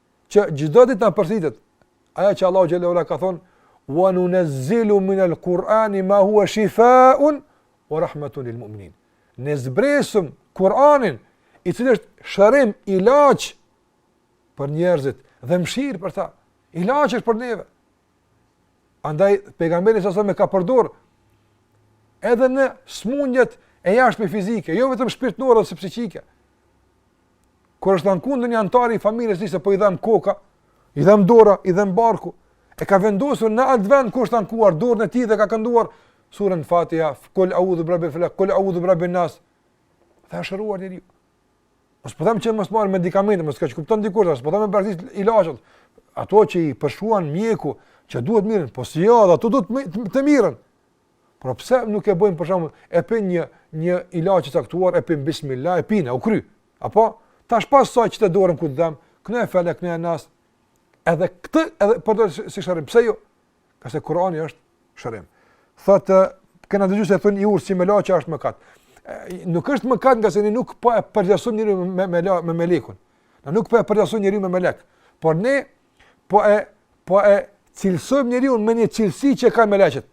që çdo ditë na përsëritet ajo që Allahu xhel-le ve ala ka thon wa nunazzilu min al-Qur'an ma huwa shifa'un wa rahmatun lil mu'minin. Ne zbresim Kur'anin, i cili është shërim, ilaç për njerëzit dhe mëshirë për ta. Ilaç është për neve. Andaj, pejgamberi s.a.v.s. e ka përdor edhe në smundjet e jashtme fizike, jo vetëm shpirtnore ose psikike. Kur është anku ndonjë antar i familjes tij se, po i dhemb koka, i dhemb dora, i dhemb barku, e ka vendosur në atë vend ku është ankuar dorën e tij dhe ka kënduar surën Fatiha, kul a'udhu birabbil falaq, kul a'udhu birabbin nas. Dhe është shëruar njeriu. Mos po them që mos marr medikamente, mos keqkupton dikush, as po them braktis ilaçet. Ato që i përshkruan mjeku që duhet mirren, po si jo, ato duhet të, të mirren. Por pse nuk e bëjmë për shembull e pin një një ilaç të caktuar, e pin bismillah, e pin, u kry. Apo tash pas asaj qite dorën ku të dhemb, këndo Felek, këndo Nas. Edhe këtë, e përdor si shërim, pse jo? Ngase Kurani është shërim. Thotë, kena dëgju se me thënë i urtë si melaqe është mëkat. Nuk është mëkat ngase ne nuk po e përngjasojmë njeriun me, me, la, me melekun. Ne nuk po e përngjasojmë njeriun me melek. Por ne po e, po e cilësojmë njeriun me një cilësi që e kanë meleqet.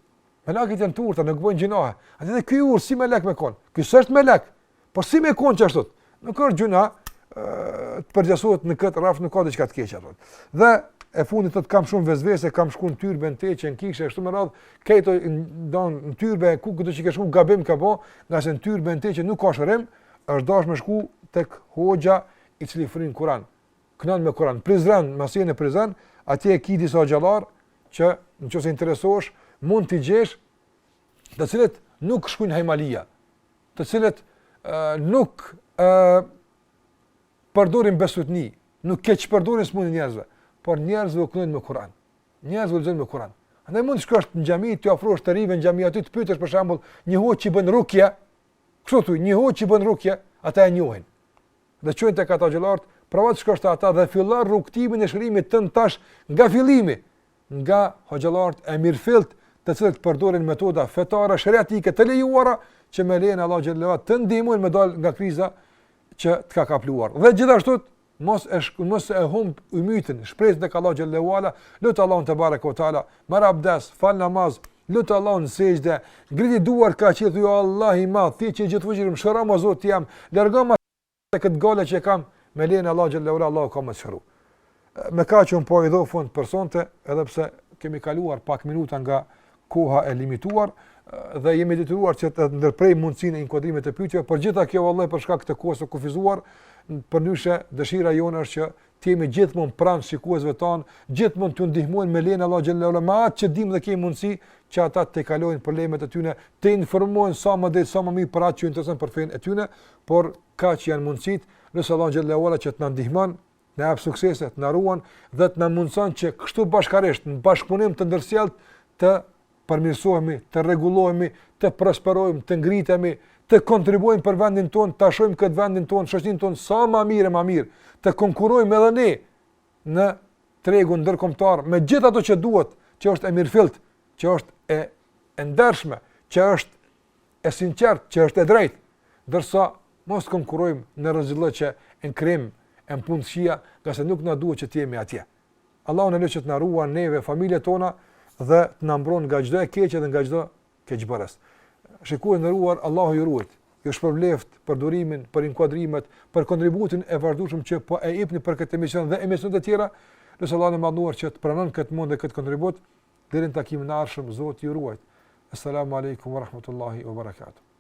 Melekët janë të urta, nuk bëjnë gjynahe. Edhe kjo i urtë si melek me konë. Kjo s'është melek, Por si me kon qashtu? Nuk ka gjynah të përngjasohet në këtë rast, nuk ka diçka të keqe aty. Dhe e fundit thotë kam shumë vesvese, kam shku në tyrbe në teqe, në kishe, kështu me radhë, krejt në tyrbe, ku këto që ke shku, gabim ke bo, ngase në tyrbe në teqe nuk ka shërim, është dash me shku tek hoxha i cili fryn Kuran, kënon me Kuran, Prizren, masi je n'Prizren, aty i ki disa hoxhallarë, që në qoftë se interesosh, mund t'i gjesh, të cilët nuk shkrujnë hajmalia, të cilët nuk ë përdorin bestytni, nuk keqpërdorin smundjen e njerëzve, por njerëzve u kënojnë me Kur'an. Njerëzve u lexojnë me Kur'an. Andaj mund të shkosh në xhami, t'u afrohesh të rinjve në xhami aty të pyetesh për shembull një hoxhë që bën rukje, kështu thotë, një hoxhë që bën rukje, ata e njohin. Dhe të çojnë tek ata hoxhallarët, provo të shkosh te ata dhe fillo rrugtimin e shërimit tënd tash nga fillimi, nga hoxhallarët e mirëfilltë të cilët përdorin metoda fetare shariatike të lejuara që me lejen e Allahut xhel-le ue ala të ndihmojnë me dal nga kriza që të ka kapluar. Dhe gjithashtu mos e shk, mos e humb ymytin, shpresën tek Allahu xhel-le ue ala, lut Allahun tebareke ue teala, merr abdes, fal namaz, lut Allahun në sexhde, ngriti duart ka qielli, thuaj o Allah i madh, ti që je i gjithfuqishëm shëromë Zoti jem, largoma Edhe këtë bela që e kam, me lejen e Allahut xhel-le ue ala, Allahu ka me t'shëru. Me kaq unë po i jap fund për sonte, edhe pse kemi kaluar pak minuta nga koha e limituar, dhe jemi detyruar që të ndërprejmë mundësinë e inkuadrimit të pyetjeve, por e gjitha kjo vëlla për shkak të kohës së kufizuar, përndryshe dëshira jonë është që të jemi gjithmonë pranë shikuesve tanë, gjithmonë t'u ndihmojnë me lejen e Allahut xhel-le ue ala me atë që dimë dhe kemi mundësi që ata t'i kalojnë problemet e tyre, të informohen sa më drejt sa më mirë për atë që iu intereson për fenë e tyre, por kaq janë mundësitë, lus Allahun xhel-le ue ala që të na ndihmon, të na jap suksese, të na ruan dhe të na mundëson që kështu bashkarisht në bashkëpunim të ndërsjellë të përmirësohemi, të rregullohemi, të prosperojmë, të ngritemi, të kontribuojmë për vendin tonë, ta shohim këtë vendin tonë, shoqërinë tonë sa më mirë e më mirë, të konkurrojmë edhe ne në tregun ndërkombëtar me gjithë ato që duhet, që është e mirëfillt, që është e e ndershme, që është e sinqertë, që është e drejtë, ndërsa mos konkurrojmë në rezillëk e n'krim, e n'punë t'kqija, ngase nuk na duhet që të jemi atje. Allahu e lusim që të na ruan neve familjet tona dhe të na mbron nga çdo e keqe dhe nga çdo keqbërës. Shikues të nderuar, Allahu ju ruajt. Ju shpërbleft për durimin, për inkuadrimet, për kontributin e vazhdueshëm që po e jepni për këtë emision dhe emisionet e tjera. E lusim Allahun që të pranon këtë mund dhe këtë kontribut deri në takimin e ardhshëm, Zoti ju ruajt. Assalamu alaikum wa rahmatullahi wa barakatuh.